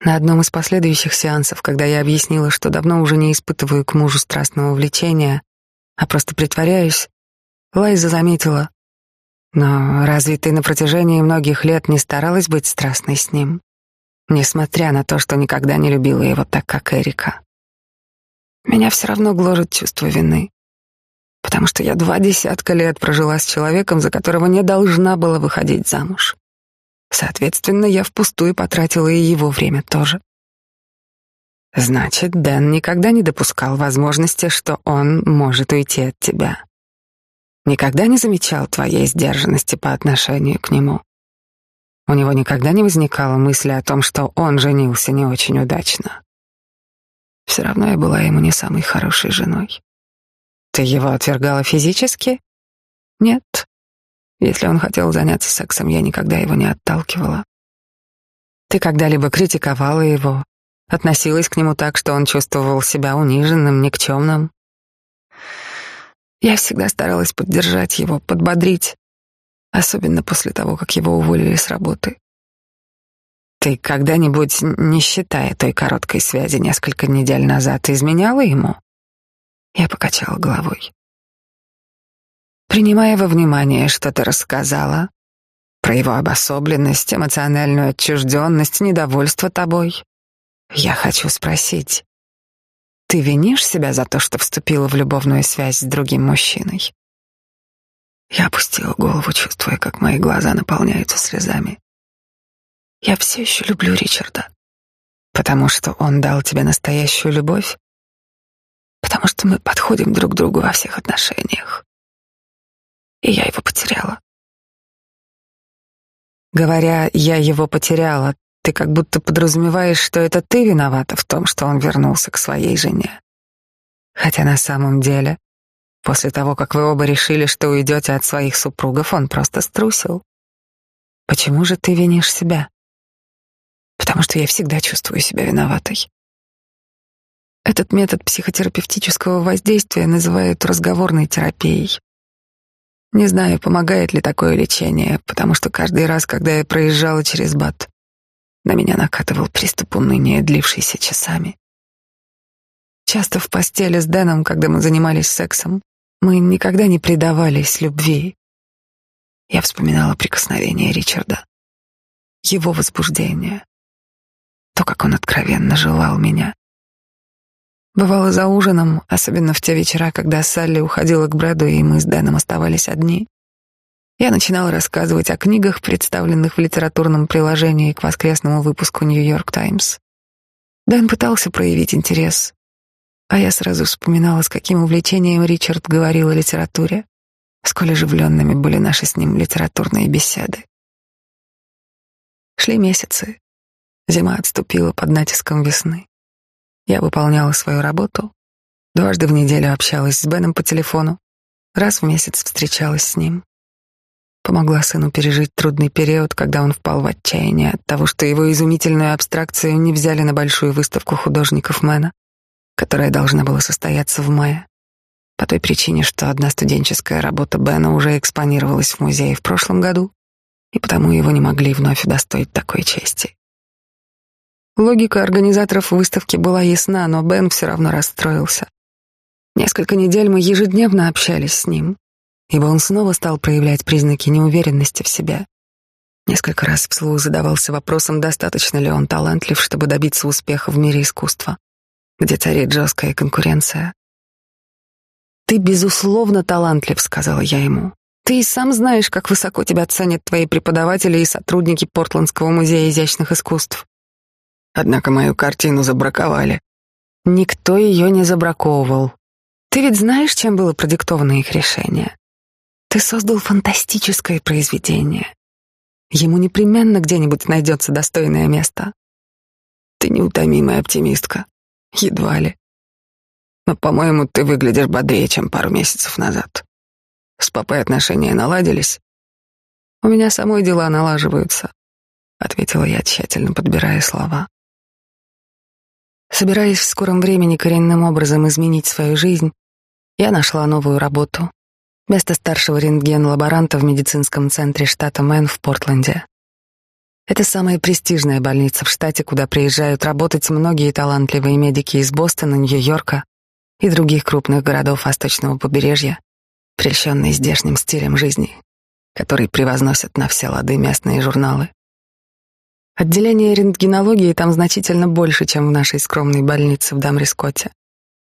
На одном из последующих сеансов, когда я объяснила, что давно уже не испытываю к мужу страстного влечения, а просто притворяюсь, Лайза заметила. Но разве ты на протяжении многих лет не старалась быть страстной с ним? Несмотря на то, что никогда не любила его так, как Эрика. Меня все равно гложет чувство вины. Потому что я два десятка лет прожила с человеком, за которого не должна была выходить замуж. Соответственно, я впустую потратила и его время тоже. Значит, Дэн никогда не допускал возможности, что он может уйти от тебя никогда не замечал твоей сдержанности по отношению к нему. У него никогда не возникало мысли о том, что он женился не очень удачно. Все равно я была ему не самой хорошей женой. Ты его отвергала физически? Нет. Если он хотел заняться сексом, я никогда его не отталкивала. Ты когда-либо критиковала его, относилась к нему так, что он чувствовал себя униженным, никчемным? Я всегда старалась поддержать его, подбодрить, особенно после того, как его уволили с работы. Ты когда-нибудь, не считая той короткой связи несколько недель назад, изменяла ему? Я покачала головой. Принимая во внимание, что ты рассказала про его обособленность, эмоциональную отчужденность, недовольство тобой, я хочу спросить, ты винишь себя за то, что вступила в любовную связь с другим мужчиной? Я опустила голову, чувствуя, как мои глаза наполняются слезами. Я все еще люблю Ричарда, потому что он дал тебе настоящую любовь, потому что мы подходим друг к другу во всех отношениях. И я его потеряла. Говоря, я его потеряла, ты как будто подразумеваешь, что это ты виновата в том, что он вернулся к своей жене. Хотя на самом деле, после того, как вы оба решили, что уйдете от своих супругов, он просто струсил. Почему же ты винишь себя? Потому что я всегда чувствую себя виноватой. Этот метод психотерапевтического воздействия называют разговорной терапией. Не знаю, помогает ли такое лечение, потому что каждый раз, когда я проезжала через БАТ, на меня накатывал приступ уныния, длившийся часами. Часто в постели с Дэном, когда мы занимались сексом, мы никогда не предавались любви. Я вспоминала прикосновение Ричарда, его возбуждение, то, как он откровенно желал меня. Бывало за ужином, особенно в те вечера, когда Салли уходила к Брэду, и мы с Дэном оставались одни. Я начинала рассказывать о книгах, представленных в литературном приложении к воскресному выпуску «Нью-Йорк Таймс». Дэн пытался проявить интерес, а я сразу вспоминала, с каким увлечением Ричард говорил о литературе, сколь оживленными были наши с ним литературные беседы. Шли месяцы. Зима отступила под натиском весны. Я выполняла свою работу, дважды в неделю общалась с Беном по телефону, раз в месяц встречалась с ним. Помогла сыну пережить трудный период, когда он впал в отчаяние от того, что его изумительную абстракцию не взяли на большую выставку художников Мэна, которая должна была состояться в мае, по той причине, что одна студенческая работа Бена уже экспонировалась в музее в прошлом году, и потому его не могли вновь удостоить такой чести. Логика организаторов выставки была ясна, но Бен все равно расстроился. Несколько недель мы ежедневно общались с ним, ибо он снова стал проявлять признаки неуверенности в себе. Несколько раз вслух задавался вопросом, достаточно ли он талантлив, чтобы добиться успеха в мире искусства, где царит жесткая конкуренция. «Ты, безусловно, талантлив», — сказала я ему. «Ты и сам знаешь, как высоко тебя ценят твои преподаватели и сотрудники Портландского музея изящных искусств. Однако мою картину забраковали. Никто ее не забраковывал. Ты ведь знаешь, чем было продиктовано их решение? Ты создал фантастическое произведение. Ему непременно где-нибудь найдется достойное место. Ты неутомимая оптимистка. Едва ли. Но, по-моему, ты выглядишь бодрее, чем пару месяцев назад. С папой отношения наладились? У меня самой дела налаживаются, ответила я, тщательно подбирая слова. Собираясь в скором времени коренным образом изменить свою жизнь, я нашла новую работу место старшего рентген-лаборанта в медицинском центре штата Мэн в Портленде. Это самая престижная больница в штате, куда приезжают работать многие талантливые медики из Бостона, Нью-Йорка и других крупных городов восточного побережья, прельщенные здешним стилем жизни, который превозносят на все лады местные журналы. Отделение рентгенологии там значительно больше, чем в нашей скромной больнице в Дамрискотте.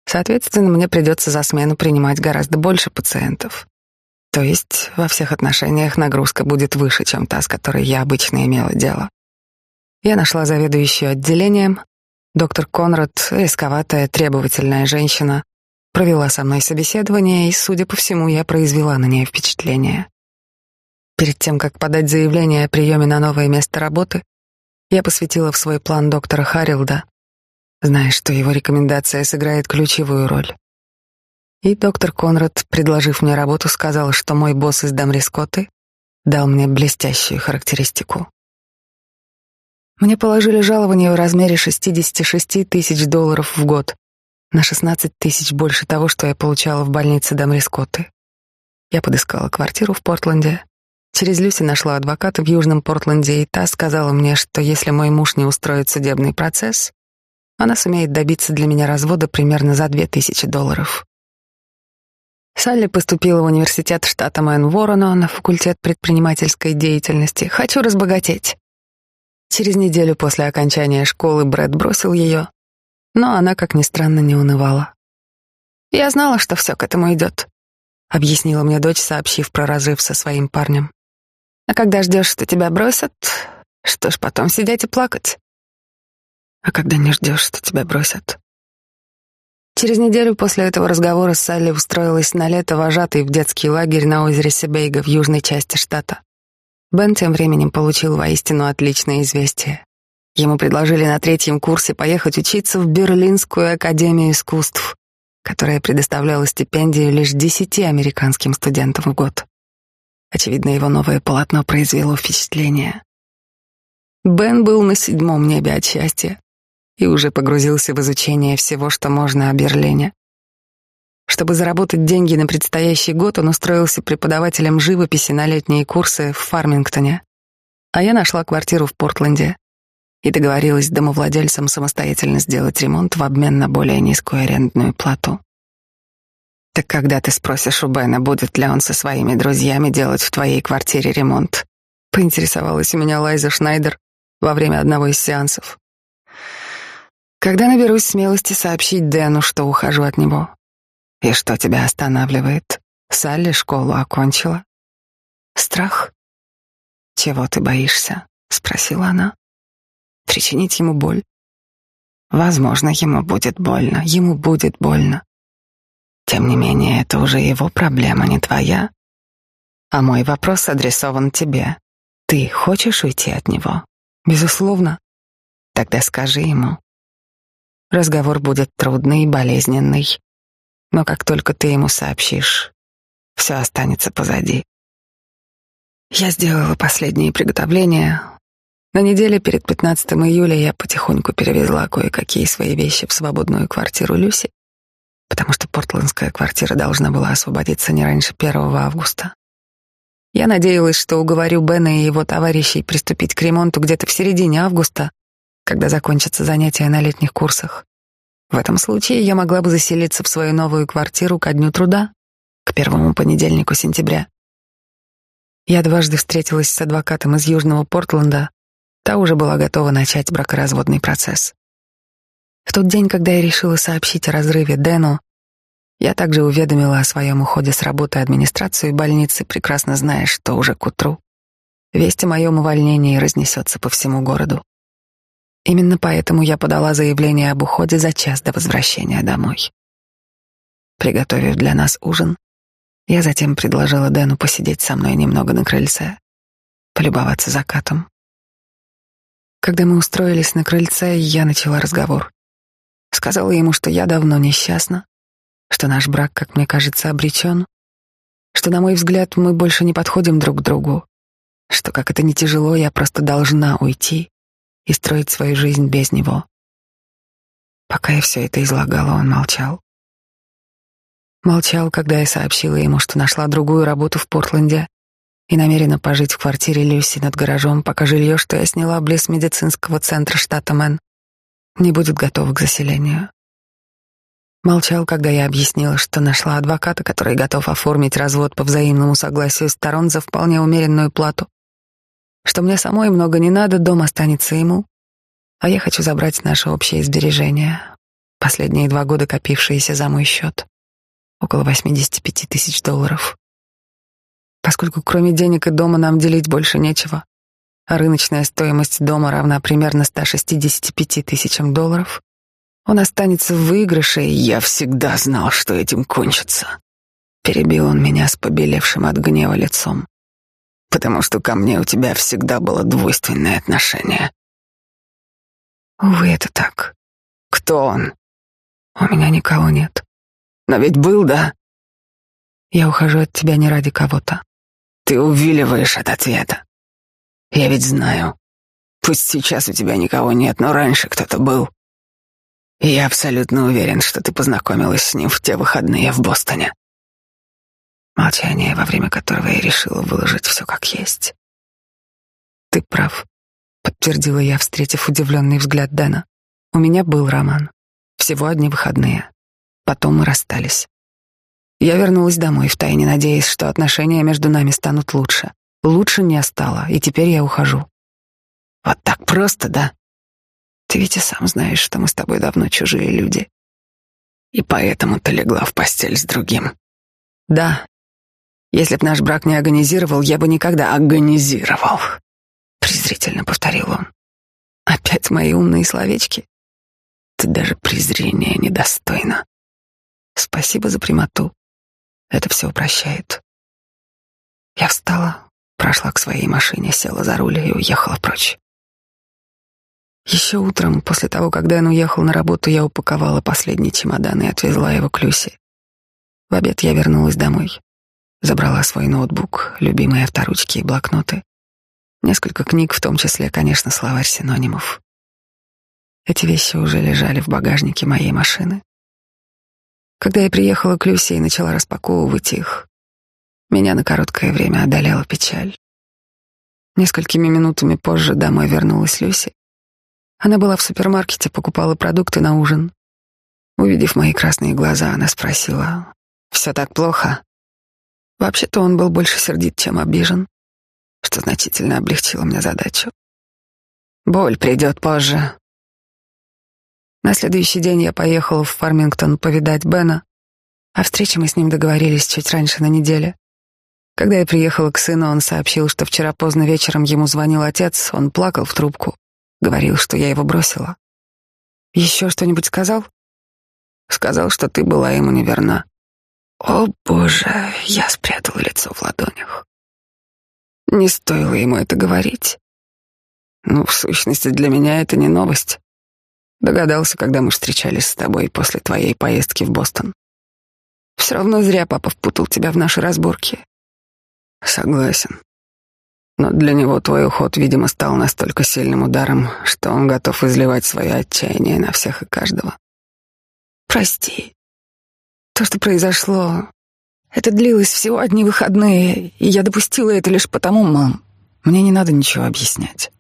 Соответственно, мне придется за смену принимать гораздо больше пациентов. То есть во всех отношениях нагрузка будет выше, чем та, с которой я обычно имела дело. Я нашла заведующую отделением. Доктор Конрад, рисковатая, требовательная женщина, провела со мной собеседование, и, судя по всему, я произвела на нее впечатление. Перед тем, как подать заявление о приеме на новое место работы, я посвятила в свой план доктора Харилда, зная, что его рекомендация сыграет ключевую роль. И доктор Конрад, предложив мне работу, сказал, что мой босс из Дамрискоты дал мне блестящую характеристику. Мне положили жалование в размере 66 тысяч долларов в год, на 16 тысяч больше того, что я получала в больнице Дамрискоты. Я подыскала квартиру в Портленде. Через Люси нашла адвоката в Южном Портленде, и та сказала мне, что если мой муж не устроит судебный процесс, она сумеет добиться для меня развода примерно за две тысячи долларов. Салли поступила в университет штата Мэн-Ворона на факультет предпринимательской деятельности. Хочу разбогатеть. Через неделю после окончания школы Брэд бросил ее, но она, как ни странно, не унывала. «Я знала, что все к этому идет», — объяснила мне дочь, сообщив про разрыв со своим парнем. «А когда ждешь, что тебя бросят, что ж потом сидеть и плакать?» а когда не ждешь, что тебя бросят. Через неделю после этого разговора Салли устроилась на лето вожатой в детский лагерь на озере Себейга в южной части штата. Бен тем временем получил воистину отличное известие. Ему предложили на третьем курсе поехать учиться в Берлинскую академию искусств, которая предоставляла стипендию лишь десяти американским студентам в год. Очевидно, его новое полотно произвело впечатление. Бен был на седьмом небе от счастья и уже погрузился в изучение всего, что можно о Берлине. Чтобы заработать деньги на предстоящий год, он устроился преподавателем живописи на летние курсы в Фармингтоне. А я нашла квартиру в Портленде и договорилась с домовладельцем самостоятельно сделать ремонт в обмен на более низкую арендную плату. Так когда ты спросишь у Бена, будет ли он со своими друзьями делать в твоей квартире ремонт, поинтересовалась у меня Лайза Шнайдер во время одного из сеансов. Когда наберусь смелости сообщить Дэну, что ухожу от него. И что тебя останавливает? Салли школу окончила. Страх? Чего ты боишься? Спросила она. Причинить ему боль? Возможно, ему будет больно, ему будет больно. Тем не менее, это уже его проблема, не твоя. А мой вопрос адресован тебе. Ты хочешь уйти от него? Безусловно. Тогда скажи ему, Разговор будет трудный и болезненный. Но как только ты ему сообщишь, все останется позади. Я сделала последние приготовления. На неделе перед 15 июля я потихоньку перевезла кое-какие свои вещи в свободную квартиру Люси, потому что портландская квартира должна была освободиться не раньше 1 августа. Я надеялась, что уговорю Бена и его товарищей приступить к ремонту где-то в середине августа, когда закончатся занятия на летних курсах. В этом случае я могла бы заселиться в свою новую квартиру ко дню труда, к первому понедельнику сентября. Я дважды встретилась с адвокатом из Южного Портленда. Та уже была готова начать бракоразводный процесс. В тот день, когда я решила сообщить о разрыве Дэну, я также уведомила о своем уходе с работы администрацию больницы, прекрасно зная, что уже к утру весть о моем увольнении разнесется по всему городу. Именно поэтому я подала заявление об уходе за час до возвращения домой. Приготовив для нас ужин, я затем предложила Дэну посидеть со мной немного на крыльце, полюбоваться закатом. Когда мы устроились на крыльце, я начала разговор. Сказала ему, что я давно несчастна, что наш брак, как мне кажется, обречен, что, на мой взгляд, мы больше не подходим друг к другу, что, как это не тяжело, я просто должна уйти и строить свою жизнь без него. Пока я все это излагала, он молчал. Молчал, когда я сообщила ему, что нашла другую работу в Портленде и намерена пожить в квартире Люси над гаражом, пока жилье, что я сняла близ медицинского центра штата Мэн, не будет готово к заселению. Молчал, когда я объяснила, что нашла адвоката, который готов оформить развод по взаимному согласию сторон за вполне умеренную плату, что мне самой много не надо, дом останется ему, а я хочу забрать наши общие сбережения, последние два года копившиеся за мой счет, около 85 тысяч долларов. Поскольку кроме денег и дома нам делить больше нечего, а рыночная стоимость дома равна примерно 165 тысячам долларов, он останется в выигрыше, и я всегда знал, что этим кончится. Перебил он меня с побелевшим от гнева лицом. Потому что ко мне у тебя всегда было двойственное отношение. Увы, это так. Кто он? У меня никого нет. Но ведь был, да? Я ухожу от тебя не ради кого-то. Ты увиливаешь от ответа. Я ведь знаю. Пусть сейчас у тебя никого нет, но раньше кто-то был. И я абсолютно уверен, что ты познакомилась с ним в те выходные в Бостоне. Молчание, во время которого я решила выложить все как есть. Ты прав, подтвердила я, встретив удивленный взгляд Дэна. У меня был роман. Всего одни выходные. Потом мы расстались. Я вернулась домой, втайне надеясь, что отношения между нами станут лучше. Лучше не стало, и теперь я ухожу. Вот так просто, да? Ты ведь и сам знаешь, что мы с тобой давно чужие люди. И поэтому ты легла в постель с другим. Да. Если б наш брак не организировал, я бы никогда организировал. Презрительно повторил он. Опять мои умные словечки. Ты даже презрения недостойна. Спасибо за прямоту. Это все упрощает. Я встала, Прошла к своей машине, села за руль и уехала прочь. Еще утром, после того, как Дэн уехал на работу, я упаковала последний чемодан и отвезла его к Люси. В обед я вернулась домой. Забрала свой ноутбук, любимые авторучки и блокноты. Несколько книг, в том числе, конечно, словарь синонимов. Эти вещи уже лежали в багажнике моей машины. Когда я приехала к Люси и начала распаковывать их, меня на короткое время одолела печаль. Несколькими минутами позже домой вернулась Люси. Она была в супермаркете, покупала продукты на ужин. Увидев мои красные глаза, она спросила, «Все так плохо?» Вообще-то он был больше сердит, чем обижен, что значительно облегчило мне задачу. Боль придет позже. На следующий день я поехала в Фармингтон повидать Бена, а встрече мы с ним договорились чуть раньше на неделе. Когда я приехала к сыну, он сообщил, что вчера поздно вечером ему звонил отец, он плакал в трубку, говорил, что я его бросила. Еще что-нибудь сказал? Сказал, что ты была ему неверна. О, боже, я спрятала лицо в ладонях. Не стоило ему это говорить. Ну, в сущности, для меня это не новость. Догадался, когда мы встречались с тобой после твоей поездки в Бостон. Все равно зря папа впутал тебя в наши разборки. Согласен. Но для него твой уход, видимо, стал настолько сильным ударом, что он готов изливать свое отчаяние на всех и каждого. Прости. То, что произошло, это длилось всего одни выходные, и я допустила это лишь потому, мам. Мне не надо ничего объяснять.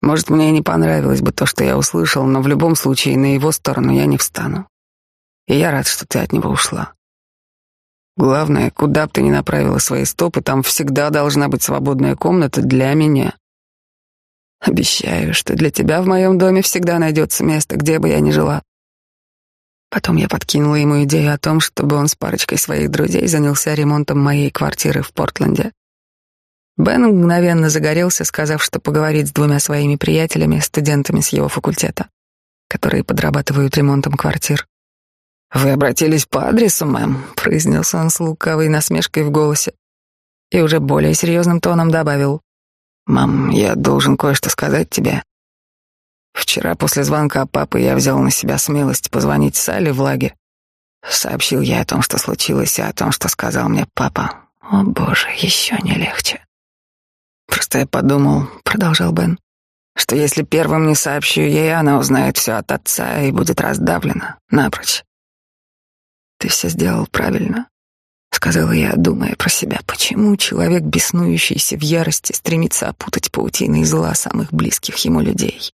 Может, мне и не понравилось бы то, что я услышал, но в любом случае на его сторону я не встану. И я рад, что ты от него ушла. Главное, куда бы ты ни направила свои стопы, там всегда должна быть свободная комната для меня. Обещаю, что для тебя в моем доме всегда найдется место, где бы я ни жила. Потом я подкинула ему идею о том, чтобы он с парочкой своих друзей занялся ремонтом моей квартиры в Портленде. Бен мгновенно загорелся, сказав, что поговорит с двумя своими приятелями, студентами с его факультета, которые подрабатывают ремонтом квартир. «Вы обратились по адресу, мэм», — произнес он с лукавой насмешкой в голосе. И уже более серьезным тоном добавил. «Мам, я должен кое-что сказать тебе. Вчера после звонка папы я взял на себя смелость позвонить Салли в лагерь. Сообщил я о том, что случилось, и о том, что сказал мне папа. О боже, еще не легче. Просто я подумал, продолжал Бен, что если первым не сообщу ей, она узнает все от отца и будет раздавлена напрочь. Ты все сделал правильно, сказала я, думая про себя. Почему человек, беснующийся в ярости, стремится опутать паутиной зла самых близких ему людей?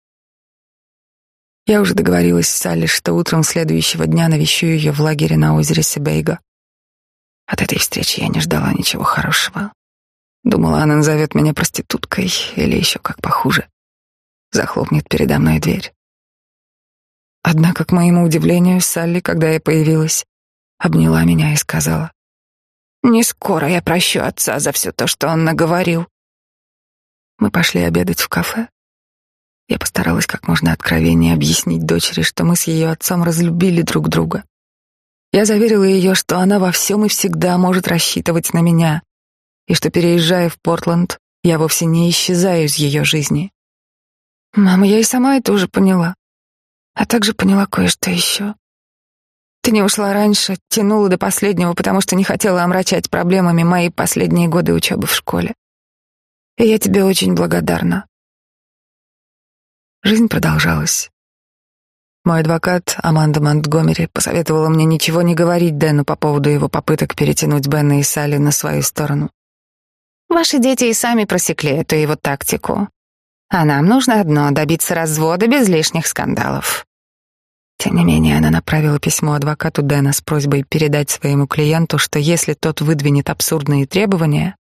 Я уже договорилась с Салли, что утром следующего дня навещу ее в лагере на озере Себейго. От этой встречи я не ждала ничего хорошего. Думала, она назовет меня проституткой или еще как похуже. Захлопнет передо мной дверь. Однако, к моему удивлению, Салли, когда я появилась, обняла меня и сказала, «Не скоро я прощу отца за все то, что он наговорил». Мы пошли обедать в кафе, я постаралась как можно откровеннее объяснить дочери, что мы с ее отцом разлюбили друг друга. Я заверила ее, что она во всем и всегда может рассчитывать на меня, и что, переезжая в Портленд, я вовсе не исчезаю из ее жизни. Мама, я и сама это уже поняла. А также поняла кое-что еще. Ты не ушла раньше, тянула до последнего, потому что не хотела омрачать проблемами мои последние годы учебы в школе. И я тебе очень благодарна. Жизнь продолжалась. Мой адвокат Аманда Монтгомери посоветовала мне ничего не говорить Дэну по поводу его попыток перетянуть Бена и Салли на свою сторону. Ваши дети и сами просекли эту его тактику. А нам нужно одно — добиться развода без лишних скандалов. Тем не менее, она направила письмо адвокату Дэна с просьбой передать своему клиенту, что если тот выдвинет абсурдные требования,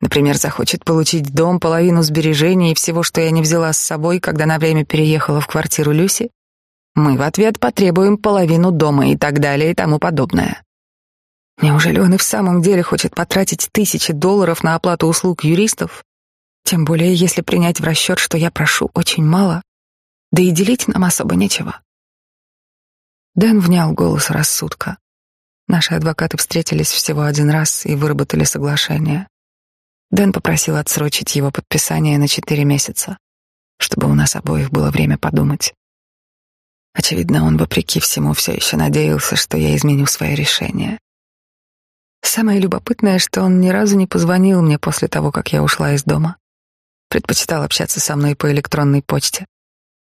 Например, захочет получить дом, половину сбережений и всего, что я не взяла с собой, когда на время переехала в квартиру Люси. Мы в ответ потребуем половину дома и так далее и тому подобное. Неужели он и в самом деле хочет потратить тысячи долларов на оплату услуг юристов? Тем более, если принять в расчет, что я прошу очень мало, да и делить нам особо нечего. Дэн внял голос рассудка. Наши адвокаты встретились всего один раз и выработали соглашение. Дэн попросил отсрочить его подписание на четыре месяца, чтобы у нас обоих было время подумать. Очевидно, он, вопреки всему, все еще надеялся, что я изменю свое решение. Самое любопытное, что он ни разу не позвонил мне после того, как я ушла из дома. Предпочитал общаться со мной по электронной почте.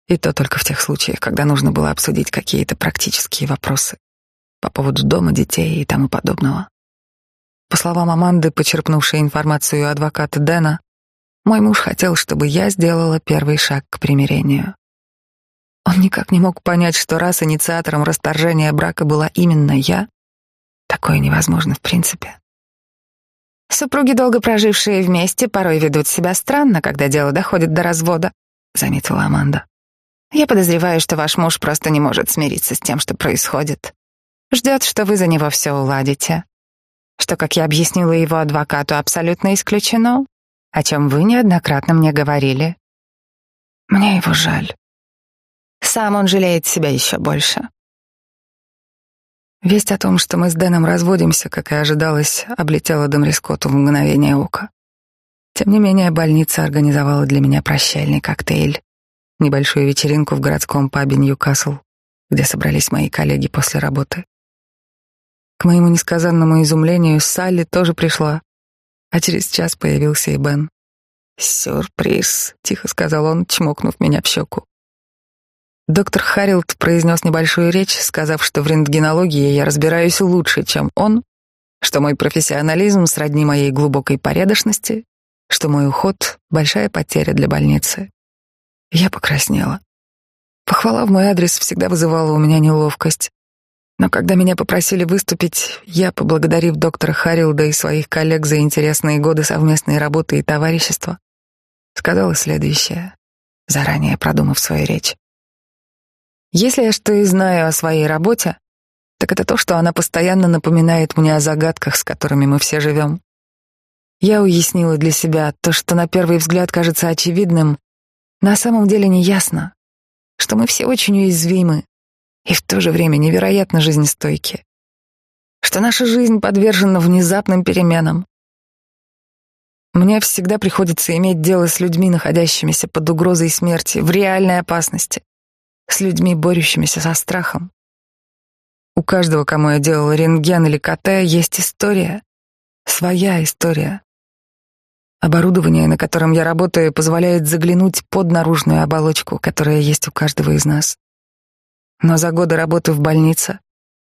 И то только в тех случаях, когда нужно было обсудить какие-то практические вопросы по поводу дома, детей и тому подобного. По словам Аманды, почерпнувшей информацию адвоката Дэна, мой муж хотел, чтобы я сделала первый шаг к примирению. Он никак не мог понять, что раз инициатором расторжения брака была именно я, такое невозможно в принципе. Супруги, долго прожившие вместе, порой ведут себя странно, когда дело доходит до развода, заметила Аманда. Я подозреваю, что ваш муж просто не может смириться с тем, что происходит. Ждет, что вы за него все уладите что, как я объяснила его адвокату, абсолютно исключено, о чем вы неоднократно мне говорили. Мне его жаль. Сам он жалеет себя еще больше. Весть о том, что мы с Дэном разводимся, как и ожидалось, облетела Домрискоту в мгновение ока. Тем не менее, больница организовала для меня прощальный коктейль, небольшую вечеринку в городском пабе Ньюкасл, где собрались мои коллеги после работы. К моему несказанному изумлению, Салли тоже пришла, а через час появился и Бен. «Сюрприз», — тихо сказал он, чмокнув меня в щеку. Доктор Харилд произнес небольшую речь, сказав, что в рентгенологии я разбираюсь лучше, чем он, что мой профессионализм сродни моей глубокой порядочности, что мой уход — большая потеря для больницы. Я покраснела. Похвала в мой адрес всегда вызывала у меня неловкость, Но когда меня попросили выступить, я, поблагодарив доктора Харилда и своих коллег за интересные годы совместной работы и товарищества, сказала следующее, заранее продумав свою речь. Если я что и знаю о своей работе, так это то, что она постоянно напоминает мне о загадках, с которыми мы все живем. Я уяснила для себя то, что на первый взгляд кажется очевидным, на самом деле не ясно, что мы все очень уязвимы и в то же время невероятно жизнестойки, что наша жизнь подвержена внезапным переменам. Мне всегда приходится иметь дело с людьми, находящимися под угрозой смерти, в реальной опасности, с людьми, борющимися со страхом. У каждого, кому я делала рентген или КТ, есть история, своя история. Оборудование, на котором я работаю, позволяет заглянуть под наружную оболочку, которая есть у каждого из нас. Но за годы работы в больнице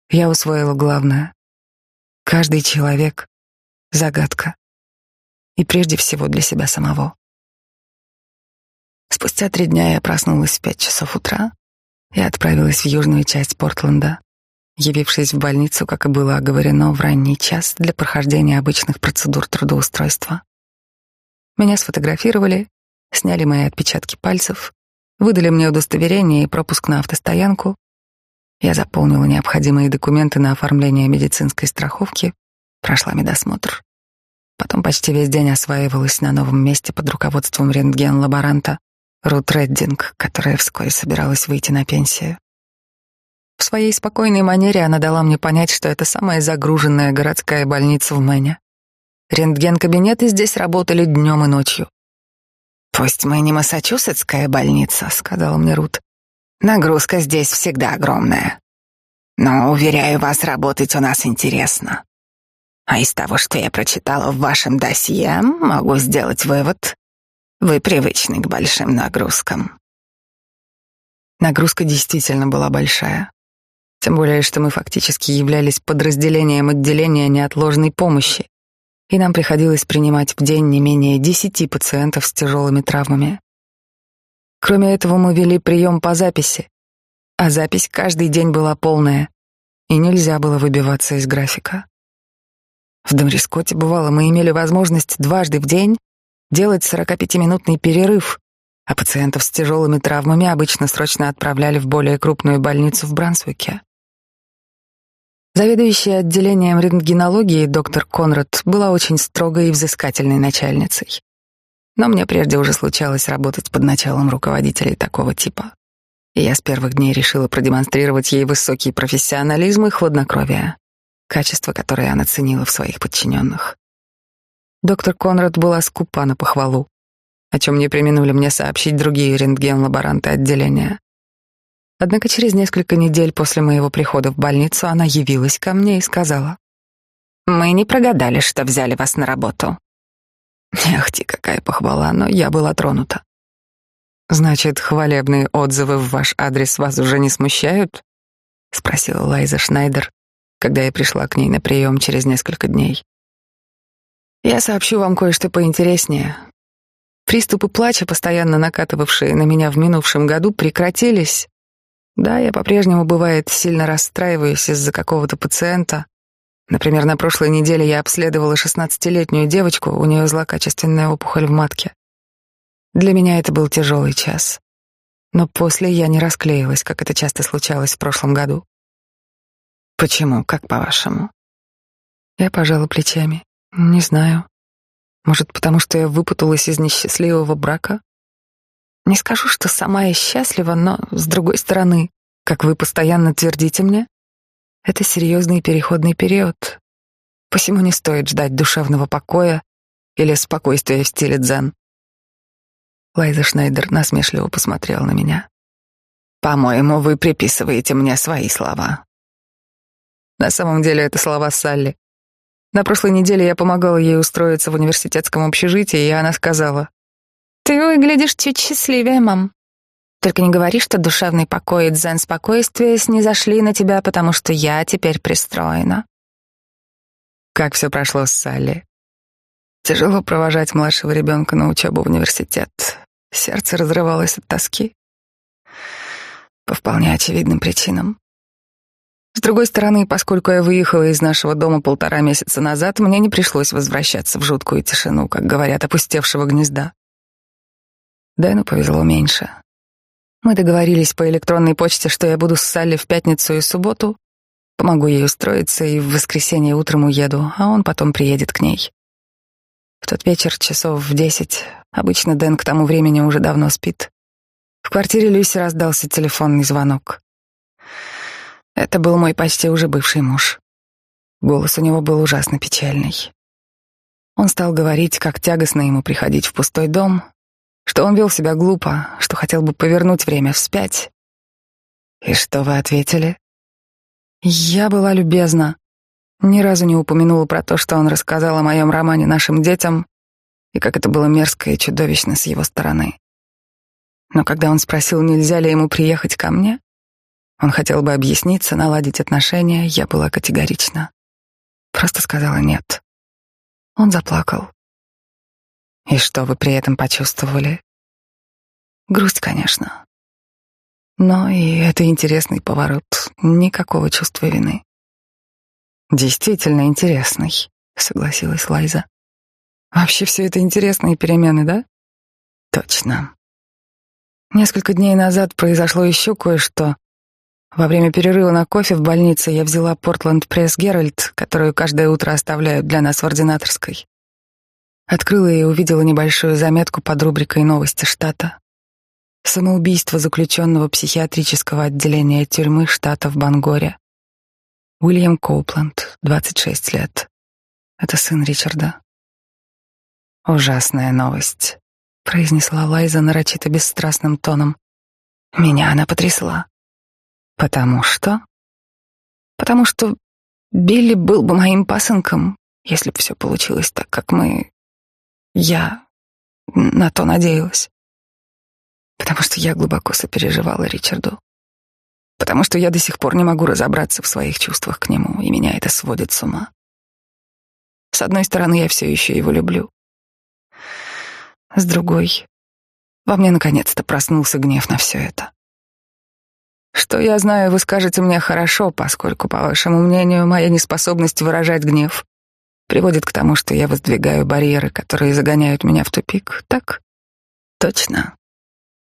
я усвоила главное. Каждый человек — загадка. И прежде всего для себя самого. Спустя три дня я проснулась в пять часов утра и отправилась в южную часть Портленда, явившись в больницу, как и было оговорено, в ранний час для прохождения обычных процедур трудоустройства. Меня сфотографировали, сняли мои отпечатки пальцев, выдали мне удостоверение и пропуск на автостоянку. Я заполнила необходимые документы на оформление медицинской страховки, прошла медосмотр. Потом почти весь день осваивалась на новом месте под руководством рентген-лаборанта Рут Реддинг, которая вскоре собиралась выйти на пенсию. В своей спокойной манере она дала мне понять, что это самая загруженная городская больница в Мэне. Рентген-кабинеты здесь работали днем и ночью. «Пусть мы не Массачусетская больница», — сказала мне Рут. «Нагрузка здесь всегда огромная. Но, уверяю вас, работать у нас интересно. А из того, что я прочитала в вашем досье, могу сделать вывод. Вы привычны к большим нагрузкам». Нагрузка действительно была большая. Тем более, что мы фактически являлись подразделением отделения неотложной помощи и нам приходилось принимать в день не менее десяти пациентов с тяжелыми травмами. Кроме этого, мы вели прием по записи, а запись каждый день была полная, и нельзя было выбиваться из графика. В Домрискоте бывало, мы имели возможность дважды в день делать 45-минутный перерыв, а пациентов с тяжелыми травмами обычно срочно отправляли в более крупную больницу в Брансвике. Заведующая отделением рентгенологии доктор Конрад была очень строгой и взыскательной начальницей. Но мне прежде уже случалось работать под началом руководителей такого типа. И я с первых дней решила продемонстрировать ей высокий профессионализм и хладнокровие, качество, которое она ценила в своих подчиненных. Доктор Конрад была скупа на похвалу, о чем не применули мне сообщить другие рентген-лаборанты отделения. Однако через несколько недель после моего прихода в больницу она явилась ко мне и сказала, «Мы не прогадали, что взяли вас на работу». Ах ты, какая похвала, но я была тронута. «Значит, хвалебные отзывы в ваш адрес вас уже не смущают?» — спросила Лайза Шнайдер, когда я пришла к ней на прием через несколько дней. «Я сообщу вам кое-что поинтереснее. Приступы плача, постоянно накатывавшие на меня в минувшем году, прекратились, да, я по-прежнему, бывает, сильно расстраиваюсь из-за какого-то пациента. Например, на прошлой неделе я обследовала шестнадцатилетнюю девочку, у нее злокачественная опухоль в матке. Для меня это был тяжелый час. Но после я не расклеилась, как это часто случалось в прошлом году. Почему, как по-вашему? Я пожала плечами. Не знаю. Может, потому что я выпуталась из несчастливого брака? Не скажу, что сама я счастлива, но, с другой стороны, как вы постоянно твердите мне, это серьезный переходный период. Посему не стоит ждать душевного покоя или спокойствия в стиле дзен. Лайза Шнайдер насмешливо посмотрел на меня. «По-моему, вы приписываете мне свои слова». На самом деле это слова Салли. На прошлой неделе я помогала ей устроиться в университетском общежитии, и она сказала, ты выглядишь чуть счастливее, мам. Только не говори, что душевный покой и дзен-спокойствие снизошли на тебя, потому что я теперь пристроена. Как все прошло с Салли? Тяжело провожать младшего ребенка на учебу в университет. Сердце разрывалось от тоски. По вполне очевидным причинам. С другой стороны, поскольку я выехала из нашего дома полтора месяца назад, мне не пришлось возвращаться в жуткую тишину, как говорят, опустевшего гнезда. Дэну повезло меньше. Мы договорились по электронной почте, что я буду с Салли в пятницу и субботу, помогу ей устроиться и в воскресенье утром уеду, а он потом приедет к ней. В тот вечер, часов в десять, обычно Дэн к тому времени уже давно спит, в квартире Люси раздался телефонный звонок. Это был мой почти уже бывший муж. Голос у него был ужасно печальный. Он стал говорить, как тягостно ему приходить в пустой дом, что он вел себя глупо, что хотел бы повернуть время вспять. И что вы ответили? Я была любезна. Ни разу не упомянула про то, что он рассказал о моем романе нашим детям, и как это было мерзко и чудовищно с его стороны. Но когда он спросил, нельзя ли ему приехать ко мне, он хотел бы объясниться, наладить отношения, я была категорична. Просто сказала нет. Он заплакал. И что вы при этом почувствовали? Грусть, конечно. Но и это интересный поворот, никакого чувства вины. Действительно интересный, согласилась Лайза. Вообще все это интересные перемены, да? Точно. Несколько дней назад произошло еще кое-что. Во время перерыва на кофе в больнице я взяла Портленд Пресс Геральт, которую каждое утро оставляют для нас в ординаторской. Открыла и увидела небольшую заметку под рубрикой «Новости штата». Самоубийство заключенного психиатрического отделения тюрьмы штата в Бангоре. Уильям Коупленд, 26 лет. Это сын Ричарда. Ужасная новость произнесла Лайза нарочито бесстрастным тоном. Меня она потрясла. Потому что? Потому что Билли был бы моим пасынком, если бы все получилось так, как мы... Я на то надеялась. Потому что я глубоко сопереживала Ричарду. Потому что я до сих пор не могу разобраться в своих чувствах к нему, и меня это сводит с ума. С одной стороны, я все еще его люблю. С другой, во мне наконец-то проснулся гнев на все это. Что я знаю, вы скажете мне хорошо, поскольку, по вашему мнению, моя неспособность выражать гнев приводит к тому, что я воздвигаю барьеры, которые загоняют меня в тупик, так? Точно.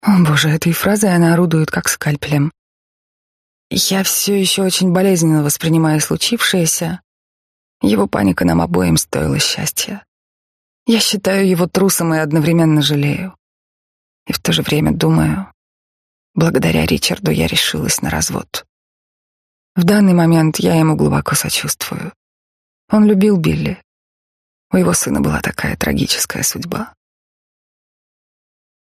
О, боже, этой фразой она орудует как скальпелем. Я все еще очень болезненно воспринимаю случившееся. Его паника нам обоим стоила счастья. Я считаю его трусом и одновременно жалею. И в то же время думаю, благодаря Ричарду я решилась на развод. В данный момент я ему глубоко сочувствую. Он любил Билли. У его сына была такая трагическая судьба.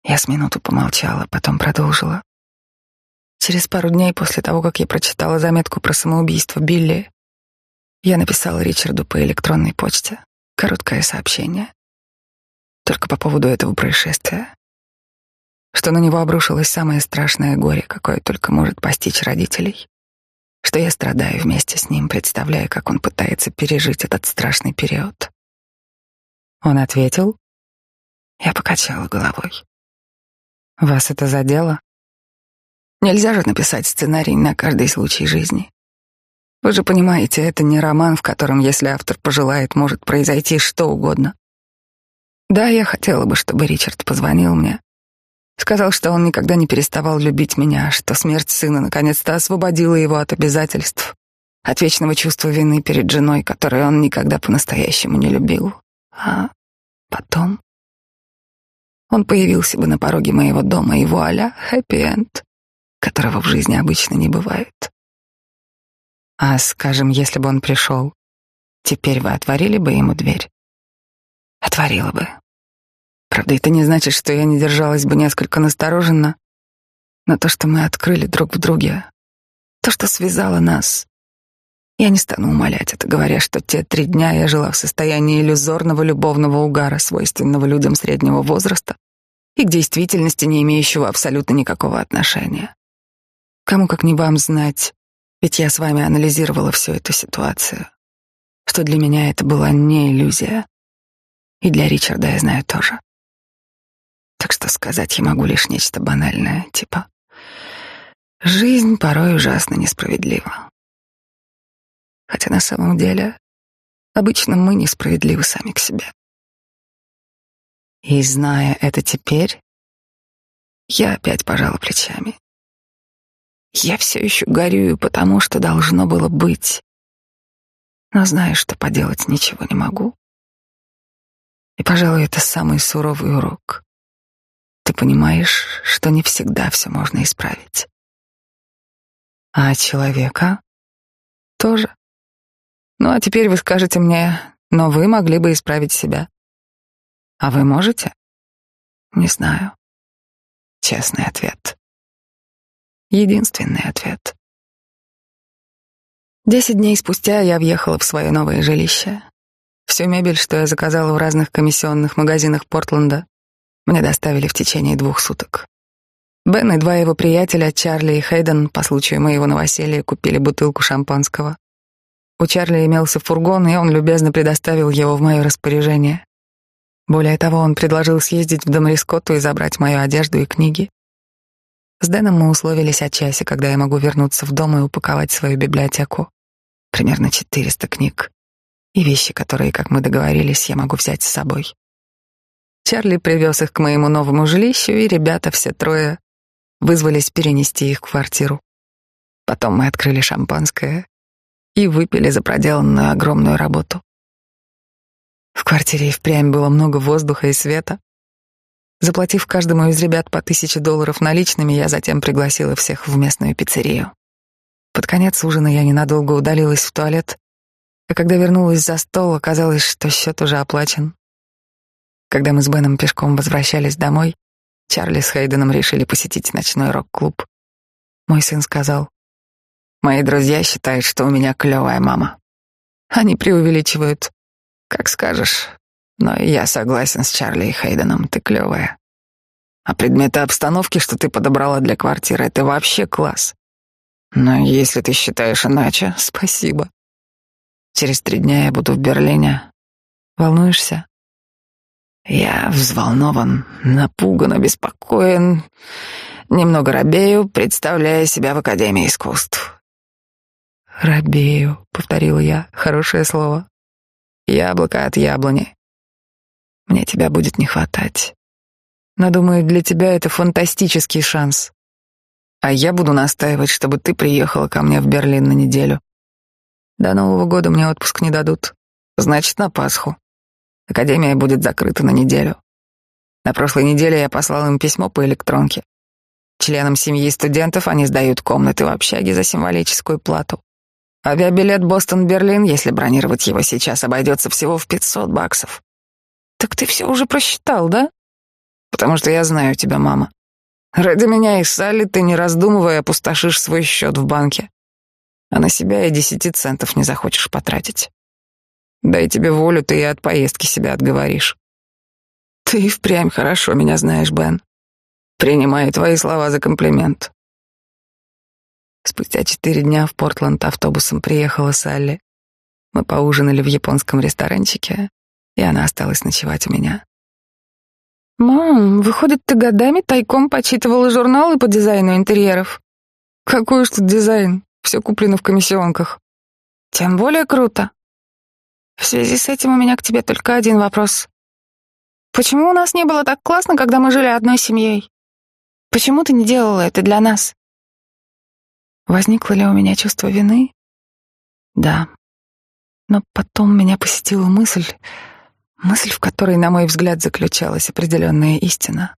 Я с минуту помолчала, потом продолжила. Через пару дней после того, как я прочитала заметку про самоубийство Билли, я написала Ричарду по электронной почте короткое сообщение только по поводу этого происшествия, что на него обрушилось самое страшное горе, какое только может постичь родителей, что я страдаю вместе с ним, представляя, как он пытается пережить этот страшный период. Он ответил. Я покачала головой. Вас это задело? Нельзя же написать сценарий на каждый случай жизни. Вы же понимаете, это не роман, в котором, если автор пожелает, может произойти что угодно. Да, я хотела бы, чтобы Ричард позвонил мне. Сказал, что он никогда не переставал любить меня, что смерть сына наконец-то освободила его от обязательств, от вечного чувства вины перед женой, которую он никогда по-настоящему не любил. А потом он появился бы на пороге моего дома, и вуаля, хэппи-энд, которого в жизни обычно не бывает. А, скажем, если бы он пришел, теперь вы отворили бы ему дверь? Отворила бы. Правда, это не значит, что я не держалась бы несколько настороженно, но то, что мы открыли друг в друге, то, что связало нас, я не стану умолять это, говоря, что те три дня я жила в состоянии иллюзорного любовного угара, свойственного людям среднего возраста и к действительности не имеющего абсолютно никакого отношения. Кому как не вам знать, ведь я с вами анализировала всю эту ситуацию, что для меня это была не иллюзия, и для Ричарда я знаю тоже. Так что сказать я могу лишь нечто банальное, типа «Жизнь порой ужасно несправедлива». Хотя на самом деле обычно мы несправедливы сами к себе. И зная это теперь, я опять пожала плечами. Я все еще горюю, потому что должно было быть. Но знаю, что поделать ничего не могу. И, пожалуй, это самый суровый урок. Ты понимаешь, что не всегда все можно исправить. А человека тоже. Ну, а теперь вы скажете мне, но вы могли бы исправить себя. А вы можете? Не знаю. Честный ответ. Единственный ответ. Десять дней спустя я въехала в свое новое жилище. Всю мебель, что я заказала в разных комиссионных магазинах Портленда, мне доставили в течение двух суток. Бен и два его приятеля, Чарли и Хейден, по случаю моего новоселья купили бутылку шампанского. У Чарли имелся фургон, и он любезно предоставил его в мое распоряжение. Более того, он предложил съездить в дом Рискотту и забрать мою одежду и книги. С Дэном мы условились о часе, когда я могу вернуться в дом и упаковать свою библиотеку. Примерно 400 книг. И вещи, которые, как мы договорились, я могу взять с собой. Чарли привез их к моему новому жилищу, и ребята, все трое, вызвались перенести их в квартиру. Потом мы открыли шампанское и выпили за проделанную огромную работу. В квартире и впрямь было много воздуха и света, Заплатив каждому из ребят по тысяче долларов наличными, я затем пригласила всех в местную пиццерию. Под конец ужина я ненадолго удалилась в туалет, а когда вернулась за стол, оказалось, что счет уже оплачен. Когда мы с Беном пешком возвращались домой, Чарли с Хейденом решили посетить ночной рок-клуб. Мой сын сказал, «Мои друзья считают, что у меня клевая мама. Они преувеличивают. Как скажешь, но я согласен с Чарли и Хейденом, ты клевая. А предметы обстановки, что ты подобрала для квартиры, это вообще класс. Но если ты считаешь иначе, спасибо. Через три дня я буду в Берлине. Волнуешься? Я взволнован, напуган, обеспокоен, немного робею, представляя себя в Академии искусств. «Робею», — повторил я, — хорошее слово. «Яблоко от яблони. Мне тебя будет не хватать. Но думаю, для тебя это фантастический шанс. А я буду настаивать, чтобы ты приехала ко мне в Берлин на неделю. До Нового года мне отпуск не дадут. Значит, на Пасху. Академия будет закрыта на неделю. На прошлой неделе я послал им письмо по электронке. Членам семьи студентов они сдают комнаты в общаге за символическую плату. Авиабилет Бостон-Берлин, если бронировать его сейчас, обойдется всего в 500 баксов. Так ты все уже просчитал, да? Потому что я знаю тебя, мама. Ради меня и Салли ты, не раздумывая, опустошишь свой счет в банке. А на себя и десяти центов не захочешь потратить. Дай тебе волю, ты и от поездки себя отговоришь. Ты впрямь хорошо меня знаешь, Бен. Принимаю твои слова за комплимент. Спустя четыре дня в Портленд автобусом приехала Салли. Мы поужинали в японском ресторанчике, и она осталась ночевать у меня. «Мам, выходит, ты годами тайком почитывала журналы по дизайну интерьеров?» «Какой уж тут дизайн, все куплено в комиссионках». «Тем более круто. В связи с этим у меня к тебе только один вопрос. Почему у нас не было так классно, когда мы жили одной семьей? Почему ты не делала это для нас?» Возникло ли у меня чувство вины? Да. Но потом меня посетила мысль, Мысль, в которой, на мой взгляд, заключалась определенная истина.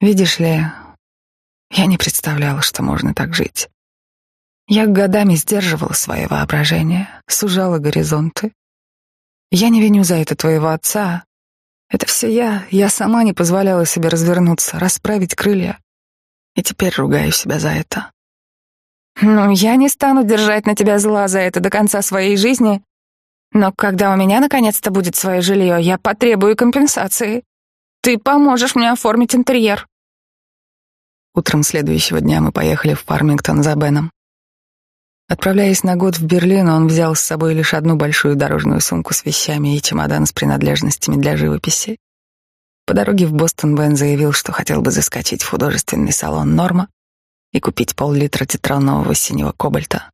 Видишь ли, я не представляла, что можно так жить. Я годами сдерживала свое воображение, сужала горизонты. Я не виню за это твоего отца. Это все я. Я сама не позволяла себе развернуться, расправить крылья. И теперь ругаю себя за это. Ну, я не стану держать на тебя зла за это до конца своей жизни но когда у меня наконец-то будет свое жилье, я потребую компенсации. Ты поможешь мне оформить интерьер. Утром следующего дня мы поехали в Фармингтон за Беном. Отправляясь на год в Берлин, он взял с собой лишь одну большую дорожную сумку с вещами и чемодан с принадлежностями для живописи. По дороге в Бостон Бен заявил, что хотел бы заскочить в художественный салон «Норма» и купить пол-литра тетранового синего кобальта.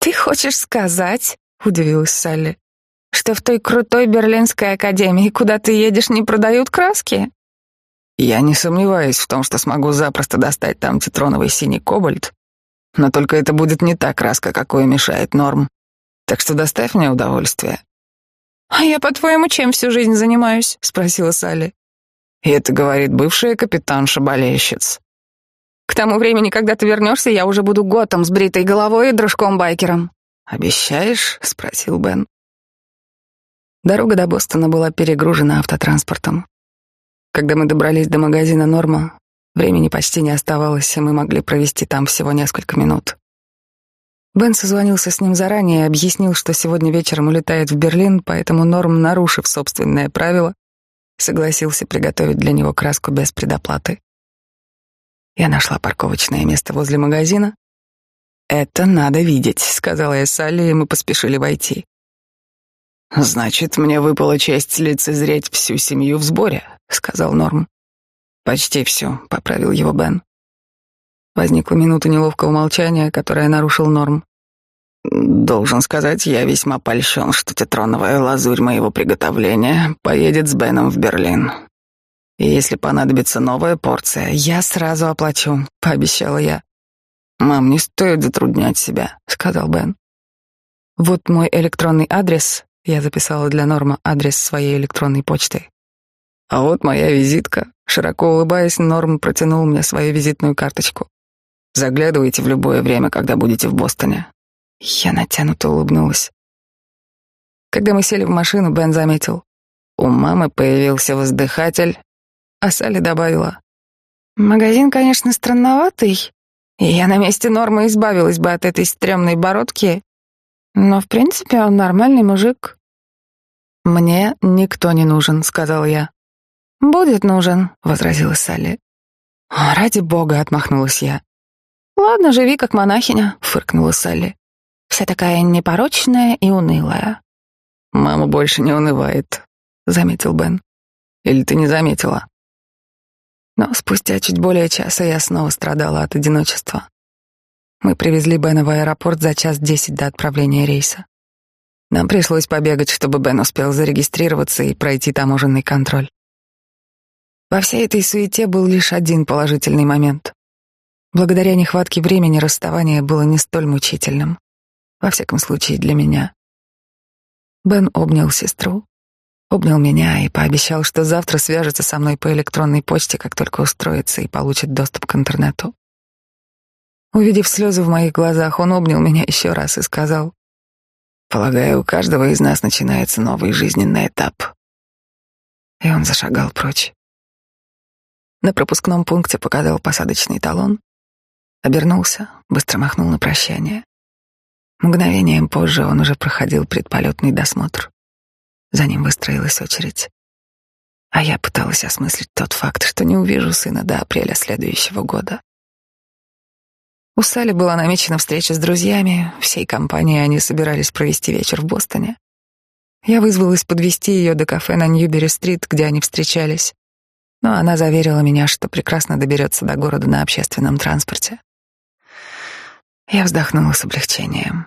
«Ты хочешь сказать, — удивилась Салли, — что в той крутой берлинской академии, куда ты едешь, не продают краски?» «Я не сомневаюсь в том, что смогу запросто достать там титроновый синий кобальт, но только это будет не та краска, какой мешает норм. Так что доставь мне удовольствие». «А я, по-твоему, чем всю жизнь занимаюсь?» — спросила Салли. И это говорит бывшая капитанша-болельщиц. К тому времени, когда ты вернешься, я уже буду готом с бритой головой и дружком-байкером. Обещаешь? спросил Бен. Дорога до Бостона была перегружена автотранспортом. Когда мы добрались до магазина Норма, времени почти не оставалось, и мы могли провести там всего несколько минут. Бен созвонился с ним заранее и объяснил, что сегодня вечером улетает в Берлин, поэтому Норм, нарушив собственное правило, согласился приготовить для него краску без предоплаты. Я нашла парковочное место возле магазина. «Это надо видеть», — сказала я Салли, и мы поспешили войти. «Значит, мне выпала честь лицезреть всю семью в сборе», — сказал Норм. «Почти всю», — поправил его Бен. Возникла минута неловкого молчания, которое нарушил Норм. «Должен сказать, я весьма польщен, что тетроновая лазурь моего приготовления поедет с Беном в Берлин. И если понадобится новая порция, я сразу оплачу, пообещала я. Мам, не стоит затруднять себя, сказал Бен. Вот мой электронный адрес. Я записала для Норма адрес своей электронной почты. А вот моя визитка. Широко улыбаясь, Норм протянул мне свою визитную карточку. Заглядывайте в любое время, когда будете в Бостоне. Я натянуто улыбнулась. Когда мы сели в машину, Бен заметил. У мамы появился воздыхатель, а Салли добавила. «Магазин, конечно, странноватый, и я на месте Нормы избавилась бы от этой стрёмной бородки, но, в принципе, он нормальный мужик». «Мне никто не нужен», — сказал я. «Будет нужен», — возразила Салли. «О, ради бога», — отмахнулась я. «Ладно, живи как монахиня», — фыркнула Салли. «Вся такая непорочная и унылая». «Мама больше не унывает», — заметил Бен. «Или ты не заметила?» Но спустя чуть более часа я снова страдала от одиночества. Мы привезли Бена в аэропорт за час десять до отправления рейса. Нам пришлось побегать, чтобы Бен успел зарегистрироваться и пройти таможенный контроль. Во всей этой суете был лишь один положительный момент. Благодаря нехватке времени расставание было не столь мучительным. Во всяком случае, для меня. Бен обнял сестру, обнял меня и пообещал, что завтра свяжется со мной по электронной почте, как только устроится и получит доступ к интернету. Увидев слезы в моих глазах, он обнял меня еще раз и сказал, «Полагаю, у каждого из нас начинается новый жизненный этап». И он зашагал прочь. На пропускном пункте показал посадочный талон, обернулся, быстро махнул на прощание. Мгновением позже он уже проходил предполетный досмотр. За ним выстроилась очередь. А я пыталась осмыслить тот факт, что не увижу сына до апреля следующего года. У Сали была намечена встреча с друзьями, всей компанией они собирались провести вечер в Бостоне. Я вызвалась подвести ее до кафе на Ньюбери-стрит, где они встречались, но она заверила меня, что прекрасно доберется до города на общественном транспорте. Я вздохнула с облегчением.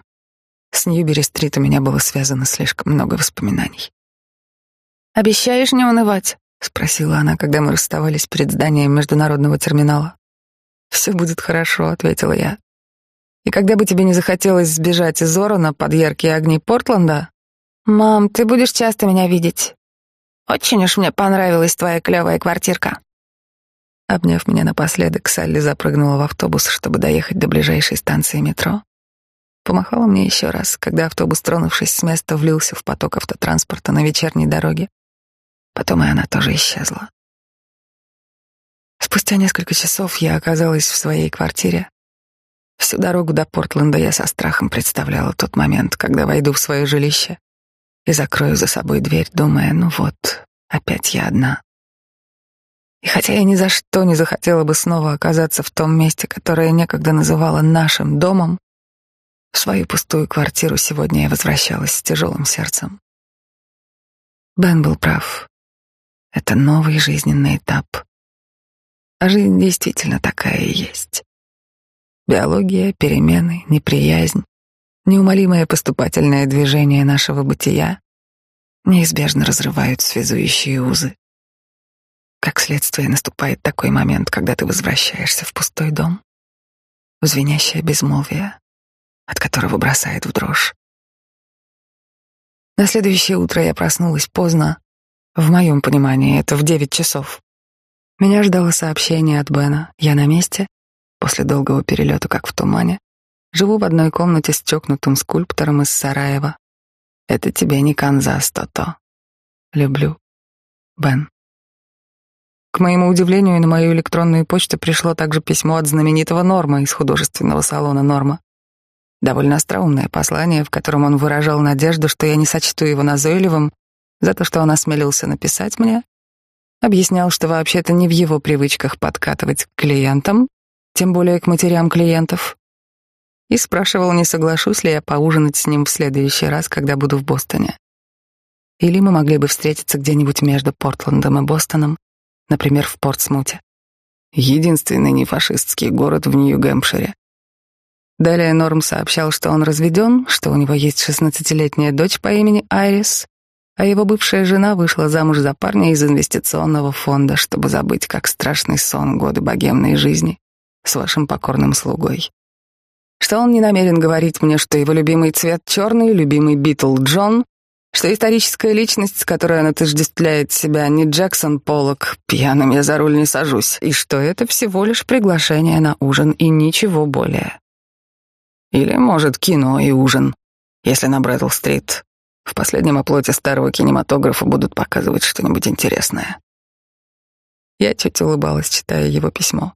С Ньюбери-стрит у меня было связано слишком много воспоминаний. «Обещаешь не унывать?» — спросила она, когда мы расставались перед зданием международного терминала. «Все будет хорошо», — ответила я. «И когда бы тебе не захотелось сбежать из Орона под яркие огни Портленда...» «Мам, ты будешь часто меня видеть. Очень уж мне понравилась твоя клевая квартирка». Обняв меня напоследок, Салли запрыгнула в автобус, чтобы доехать до ближайшей станции метро. Помахала мне еще раз, когда автобус, тронувшись с места, влился в поток автотранспорта на вечерней дороге. Потом и она тоже исчезла. Спустя несколько часов я оказалась в своей квартире. Всю дорогу до Портленда я со страхом представляла тот момент, когда войду в свое жилище и закрою за собой дверь, думая, ну вот, опять я одна. И хотя я ни за что не захотела бы снова оказаться в том месте, которое некогда называла нашим домом, в свою пустую квартиру сегодня я возвращалась с тяжелым сердцем. Бен был прав. Это новый жизненный этап. А жизнь действительно такая и есть. Биология, перемены, неприязнь, неумолимое поступательное движение нашего бытия неизбежно разрывают связующие узы. Как следствие, наступает такой момент, когда ты возвращаешься в пустой дом, в звенящее безмолвие, от которого бросает в дрожь. На следующее утро я проснулась поздно. В моем понимании это в девять часов. Меня ждало сообщение от Бена. Я на месте, после долгого перелета, как в тумане. Живу в одной комнате с чокнутым скульптором из Сараева. Это тебе не Канзас, то-то. Люблю. Бен. К моему удивлению, на мою электронную почту пришло также письмо от знаменитого Норма из художественного салона Норма. Довольно остроумное послание, в котором он выражал надежду, что я не сочту его назойливым за то, что он осмелился написать мне, объяснял, что вообще-то не в его привычках подкатывать к клиентам, тем более к матерям клиентов, и спрашивал, не соглашусь ли я поужинать с ним в следующий раз, когда буду в Бостоне. Или мы могли бы встретиться где-нибудь между Портландом и Бостоном, например, в Портсмуте. Единственный нефашистский город в Нью-Гэмпшире. Далее Норм сообщал, что он разведен, что у него есть шестнадцатилетняя дочь по имени Айрис, а его бывшая жена вышла замуж за парня из инвестиционного фонда, чтобы забыть, как страшный сон годы богемной жизни с вашим покорным слугой. Что он не намерен говорить мне, что его любимый цвет черный, любимый Битл Джон, что историческая личность, с которой он отождествляет себя, не Джексон Поллок, пьяным я за руль не сажусь, и что это всего лишь приглашение на ужин и ничего более. Или, может, кино и ужин, если на Брэдл-стрит в последнем оплоте старого кинематографа будут показывать что-нибудь интересное. Я чуть улыбалась, читая его письмо.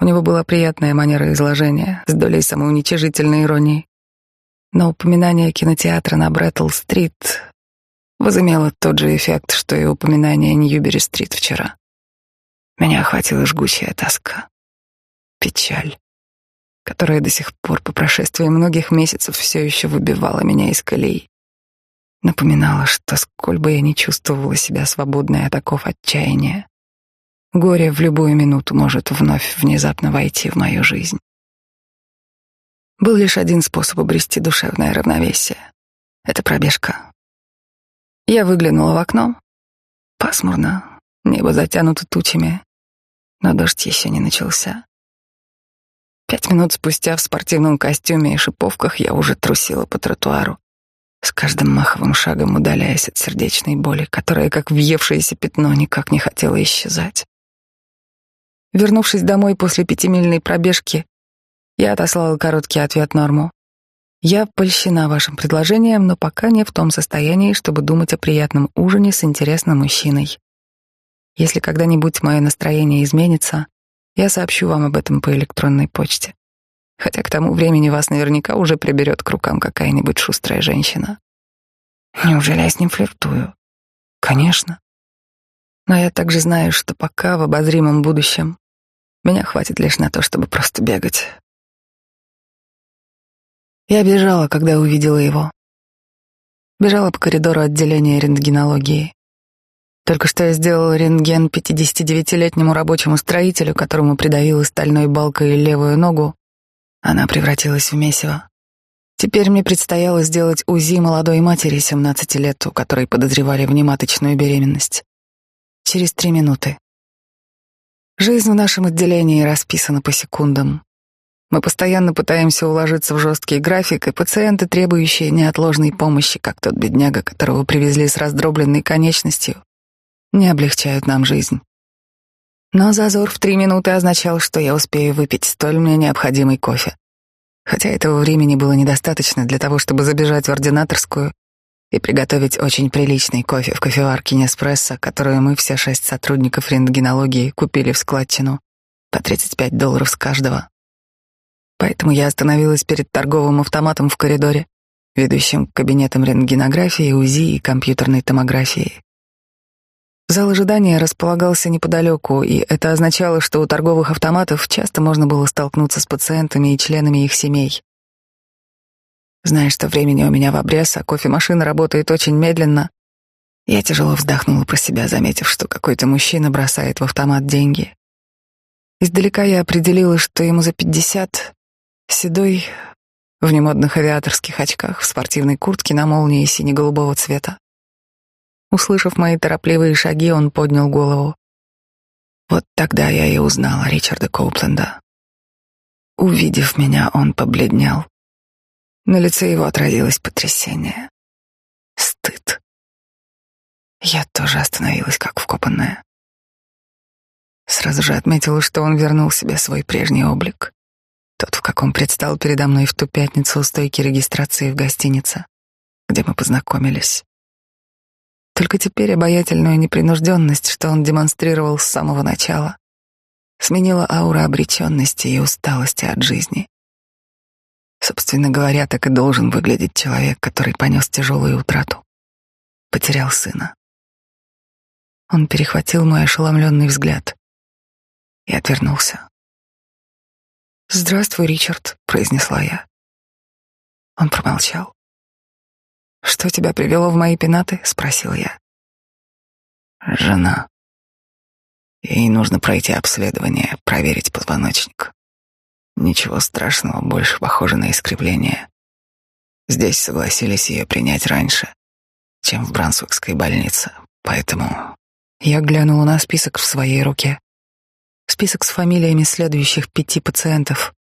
У него была приятная манера изложения, с долей самоуничижительной иронии. Но упоминание кинотеатра на Брэттл-стрит возымело тот же эффект, что и упоминание Ньюбери-стрит вчера. Меня охватила жгучая тоска, печаль которая до сих пор по прошествии многих месяцев все еще выбивала меня из колеи. Напоминала, что сколь бы я ни чувствовала себя свободной от оков отчаяния, горе в любую минуту может вновь внезапно войти в мою жизнь. Был лишь один способ обрести душевное равновесие. Это пробежка. Я выглянула в окно. Пасмурно, небо затянуто тучами, но дождь еще не начался. Пять минут спустя в спортивном костюме и шиповках я уже трусила по тротуару, с каждым маховым шагом удаляясь от сердечной боли, которая, как въевшееся пятно, никак не хотела исчезать. Вернувшись домой после пятимильной пробежки, я отослала короткий ответ Норму. Я польщена вашим предложением, но пока не в том состоянии, чтобы думать о приятном ужине с интересным мужчиной. Если когда-нибудь мое настроение изменится, я сообщу вам об этом по электронной почте. Хотя к тому времени вас наверняка уже приберет к рукам какая-нибудь шустрая женщина. Неужели я с ним флиртую? Конечно. Но я также знаю, что пока в обозримом будущем меня хватит лишь на то, чтобы просто бегать. Я бежала, когда увидела его. Бежала по коридору отделения рентгенологии. Только что я сделал рентген 59-летнему рабочему строителю, которому придавила стальной балкой левую ногу. Она превратилась в месиво. Теперь мне предстояло сделать УЗИ молодой матери 17 лет, у которой подозревали внематочную беременность. Через три минуты. Жизнь в нашем отделении расписана по секундам. Мы постоянно пытаемся уложиться в жесткий график, и пациенты, требующие неотложной помощи, как тот бедняга, которого привезли с раздробленной конечностью, не облегчают нам жизнь. Но зазор в три минуты означал, что я успею выпить столь мне необходимый кофе. Хотя этого времени было недостаточно для того, чтобы забежать в ординаторскую и приготовить очень приличный кофе в кофеварке Неспрессо, которую мы, все шесть сотрудников рентгенологии, купили в складчину по 35 долларов с каждого. Поэтому я остановилась перед торговым автоматом в коридоре, ведущим к кабинетам рентгенографии, УЗИ и компьютерной томографии. Зал ожидания располагался неподалеку, и это означало, что у торговых автоматов часто можно было столкнуться с пациентами и членами их семей. Зная, что времени у меня в обрез, а кофемашина работает очень медленно, я тяжело вздохнула про себя, заметив, что какой-то мужчина бросает в автомат деньги. Издалека я определила, что ему за пятьдесят, седой, в немодных авиаторских очках, в спортивной куртке на молнии сине-голубого цвета. Услышав мои торопливые шаги, он поднял голову. Вот тогда я и узнала Ричарда Коупленда. Увидев меня, он побледнел. На лице его отразилось потрясение. Стыд. Я тоже остановилась, как вкопанная. Сразу же отметила, что он вернул себе свой прежний облик. Тот, в каком предстал передо мной в ту пятницу у стойки регистрации в гостинице, где мы познакомились. Только теперь обаятельную непринужденность, что он демонстрировал с самого начала, сменила аура обреченности и усталости от жизни. Собственно говоря, так и должен выглядеть человек, который понес тяжелую утрату. Потерял сына. Он перехватил мой ошеломленный взгляд и отвернулся. «Здравствуй, Ричард», — произнесла я. Он промолчал. «Что тебя привело в мои пенаты?» — спросил я. «Жена. Ей нужно пройти обследование, проверить позвоночник. Ничего страшного, больше похоже на искривление. Здесь согласились ее принять раньше, чем в Брансуикской больнице, поэтому... Я глянула на список в своей руке. Список с фамилиями следующих пяти пациентов,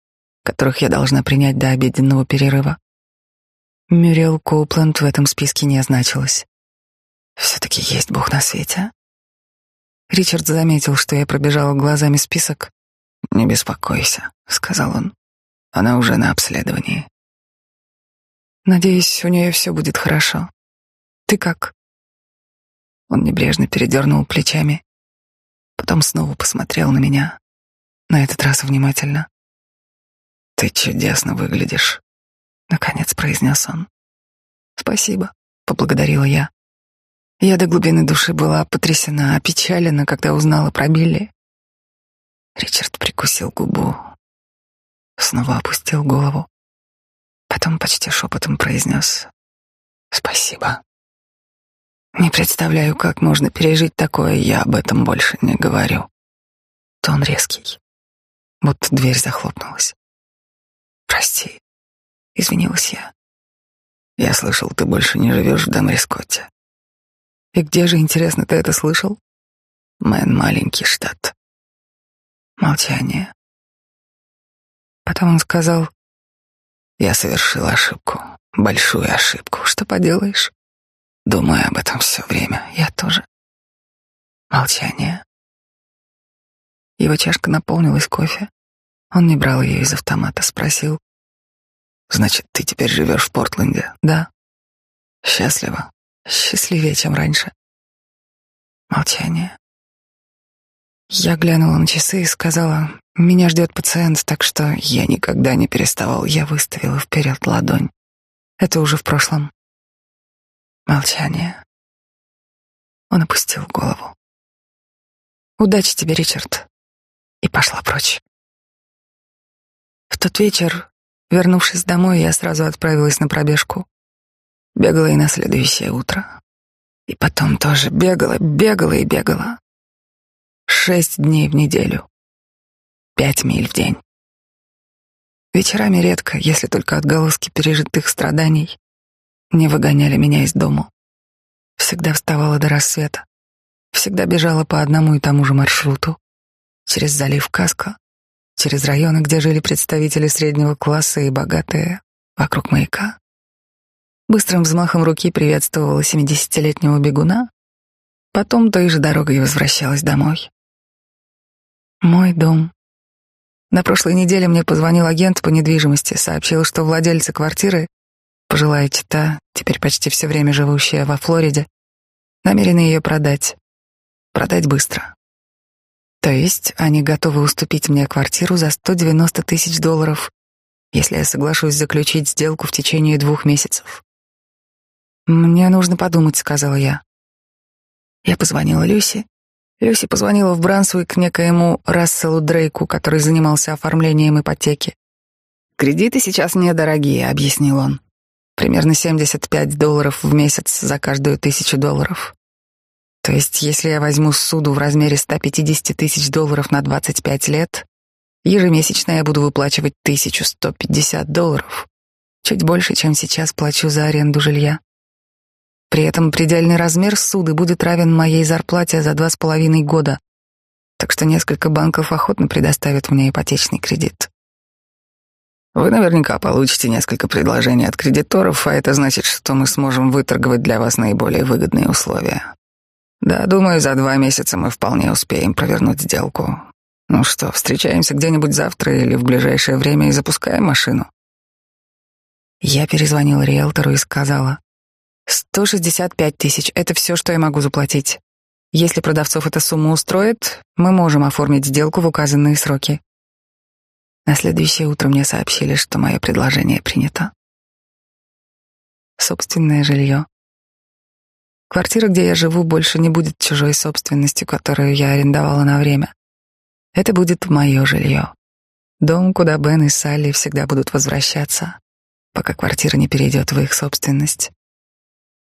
которых я должна принять до обеденного перерыва. Мюрриел Коупленд в этом списке не значилась. Все-таки есть Бог на свете. Ричард заметил, что я пробежала глазами список «Не беспокойся», — сказал он. «Она уже на обследовании». «Надеюсь, у нее все будет хорошо. Ты как?» Он небрежно передернул плечами, потом снова посмотрел на меня, на этот раз внимательно. «Ты чудесно выглядишь», — наконец произнес он. «Спасибо», — поблагодарила я. Я до глубины души была потрясена, опечалена, когда узнала про Билли. Ричард прикусил губу, снова опустил голову, потом почти шепотом произнес «Спасибо». Не представляю, как можно пережить такое, я об этом больше не говорю. Тон резкий. Вот дверь захлопнулась. Прости, извинилась я. Я слышал, ты больше не живешь в Дамрискотте. И где же, интересно, ты это слышал? Мэн — маленький штат. Молчание. Потом он сказал, «Я совершил ошибку, большую ошибку. Что поделаешь? Думаю об этом все время. Я тоже». Молчание. Его чашка наполнилась кофе. Он не брал ее из автомата, спросил. «Значит, ты теперь живешь в Портленде?» «Да». «Счастливо?» «Счастливее, чем раньше». Молчание. Я глянула на часы и сказала, меня ждет пациент, так что я никогда не переставал. Я выставила вперед ладонь. Это уже в прошлом. Молчание. Он опустил голову. Удачи тебе, Ричард. И пошла прочь. В тот вечер, вернувшись домой, я сразу отправилась на пробежку. Бегала и на следующее утро. И потом тоже бегала, бегала и бегала. Шесть дней в неделю. Пять миль в день. Вечерами редко, если только отголоски пережитых страданий, не выгоняли меня из дому. Всегда вставала до рассвета. Всегда бежала по одному и тому же маршруту. Через залив Каска, через районы, где жили представители среднего класса и богатые, вокруг маяка. Быстрым взмахом руки приветствовала семидесятилетнего бегуна, потом той же дорогой возвращалась домой. Мой дом. На прошлой неделе мне позвонил агент по недвижимости, сообщил, что владельцы квартиры, пожилая чита, теперь почти все время живущая во Флориде, намерены ее продать. Продать быстро. То есть они готовы уступить мне квартиру за 190 тысяч долларов, если я соглашусь заключить сделку в течение двух месяцев. «Мне нужно подумать», — сказала я. Я позвонила Люси, Люси позвонила в Брансуик некоему Расселу Дрейку, который занимался оформлением ипотеки. «Кредиты сейчас недорогие», — объяснил он. «Примерно 75 долларов в месяц за каждую тысячу долларов. То есть, если я возьму суду в размере 150 тысяч долларов на 25 лет, ежемесячно я буду выплачивать 1150 долларов. Чуть больше, чем сейчас плачу за аренду жилья. При этом предельный размер суды будет равен моей зарплате за два с половиной года, так что несколько банков охотно предоставят мне ипотечный кредит. Вы наверняка получите несколько предложений от кредиторов, а это значит, что мы сможем выторговать для вас наиболее выгодные условия. Да, думаю, за два месяца мы вполне успеем провернуть сделку. Ну что, встречаемся где-нибудь завтра или в ближайшее время и запускаем машину? Я перезвонила риэлтору и сказала, «165 тысяч — это все, что я могу заплатить. Если продавцов эта сумма устроит, мы можем оформить сделку в указанные сроки». На следующее утро мне сообщили, что мое предложение принято. Собственное жилье. Квартира, где я живу, больше не будет чужой собственностью, которую я арендовала на время. Это будет мое жилье. Дом, куда Бен и Салли всегда будут возвращаться, пока квартира не перейдет в их собственность.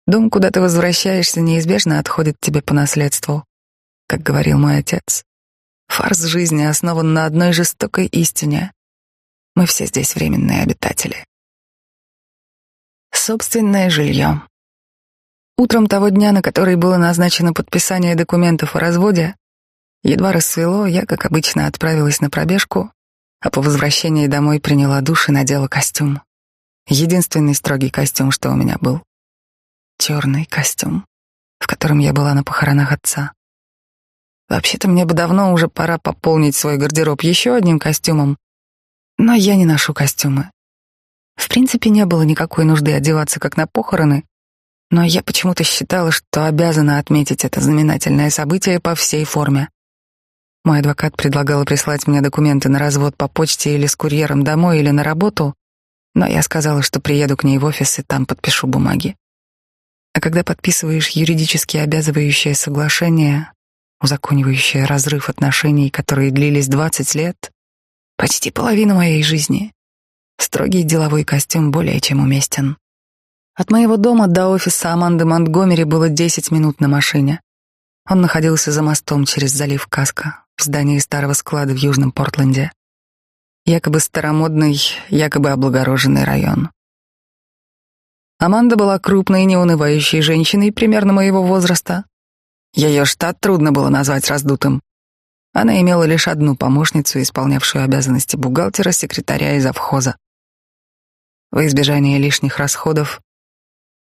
Дом, куда ты возвращаешься, неизбежно отходит тебе по наследству, как говорил мой отец. Фарс жизни основан на одной жестокой истине. Мы все здесь временные обитатели. Собственное жилье. Утром того дня, на который было назначено подписание документов о разводе, едва рассвело, я, как обычно, отправилась на пробежку, а по возвращении домой приняла душ и надела костюм. Единственный строгий костюм, что у меня был. Черный костюм, в котором я была на похоронах отца. Вообще-то мне бы давно уже пора пополнить свой гардероб еще одним костюмом, но я не ношу костюмы. В принципе, не было никакой нужды одеваться как на похороны, но я почему-то считала, что обязана отметить это знаменательное событие по всей форме. Мой адвокат предлагал прислать мне документы на развод по почте или с курьером домой или на работу, но я сказала, что приеду к ней в офис и там подпишу бумаги. А когда подписываешь юридически обязывающее соглашение, узаконивающая разрыв отношений, которые длились 20 лет, почти половину моей жизни. Строгий деловой костюм более чем уместен. От моего дома до офиса Аманды Монтгомери было 10 минут на машине. Он находился за мостом через залив Каска, в здании старого склада в Южном Портленде. Якобы старомодный, якобы облагороженный район. Аманда была крупной, неунывающей женщиной примерно моего возраста, ее штат трудно было назвать раздутым. Она имела лишь одну помощницу, исполнявшую обязанности бухгалтера, секретаря и завхоза. В избежание лишних расходов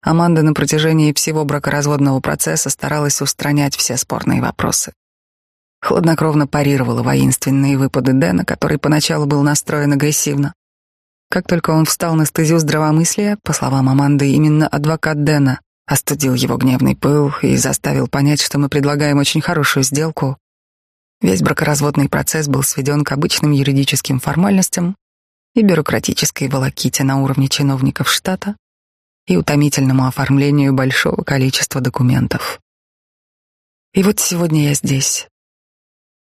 Аманда на протяжении всего бракоразводного процесса старалась устранять все спорные вопросы. Хладнокровно парировала воинственные выпады Дэна, который поначалу был настроен агрессивно. Как только он встал на стезю здравомыслия, по словам Аманды, именно адвокат Дэна остудил его гневный пыл и заставил понять, что мы предлагаем очень хорошую сделку. Весь бракоразводный процесс был сведен к обычным юридическим формальностям и бюрократической волоките на уровне чиновников штата и утомительному оформлению большого количества документов. И вот сегодня я здесь.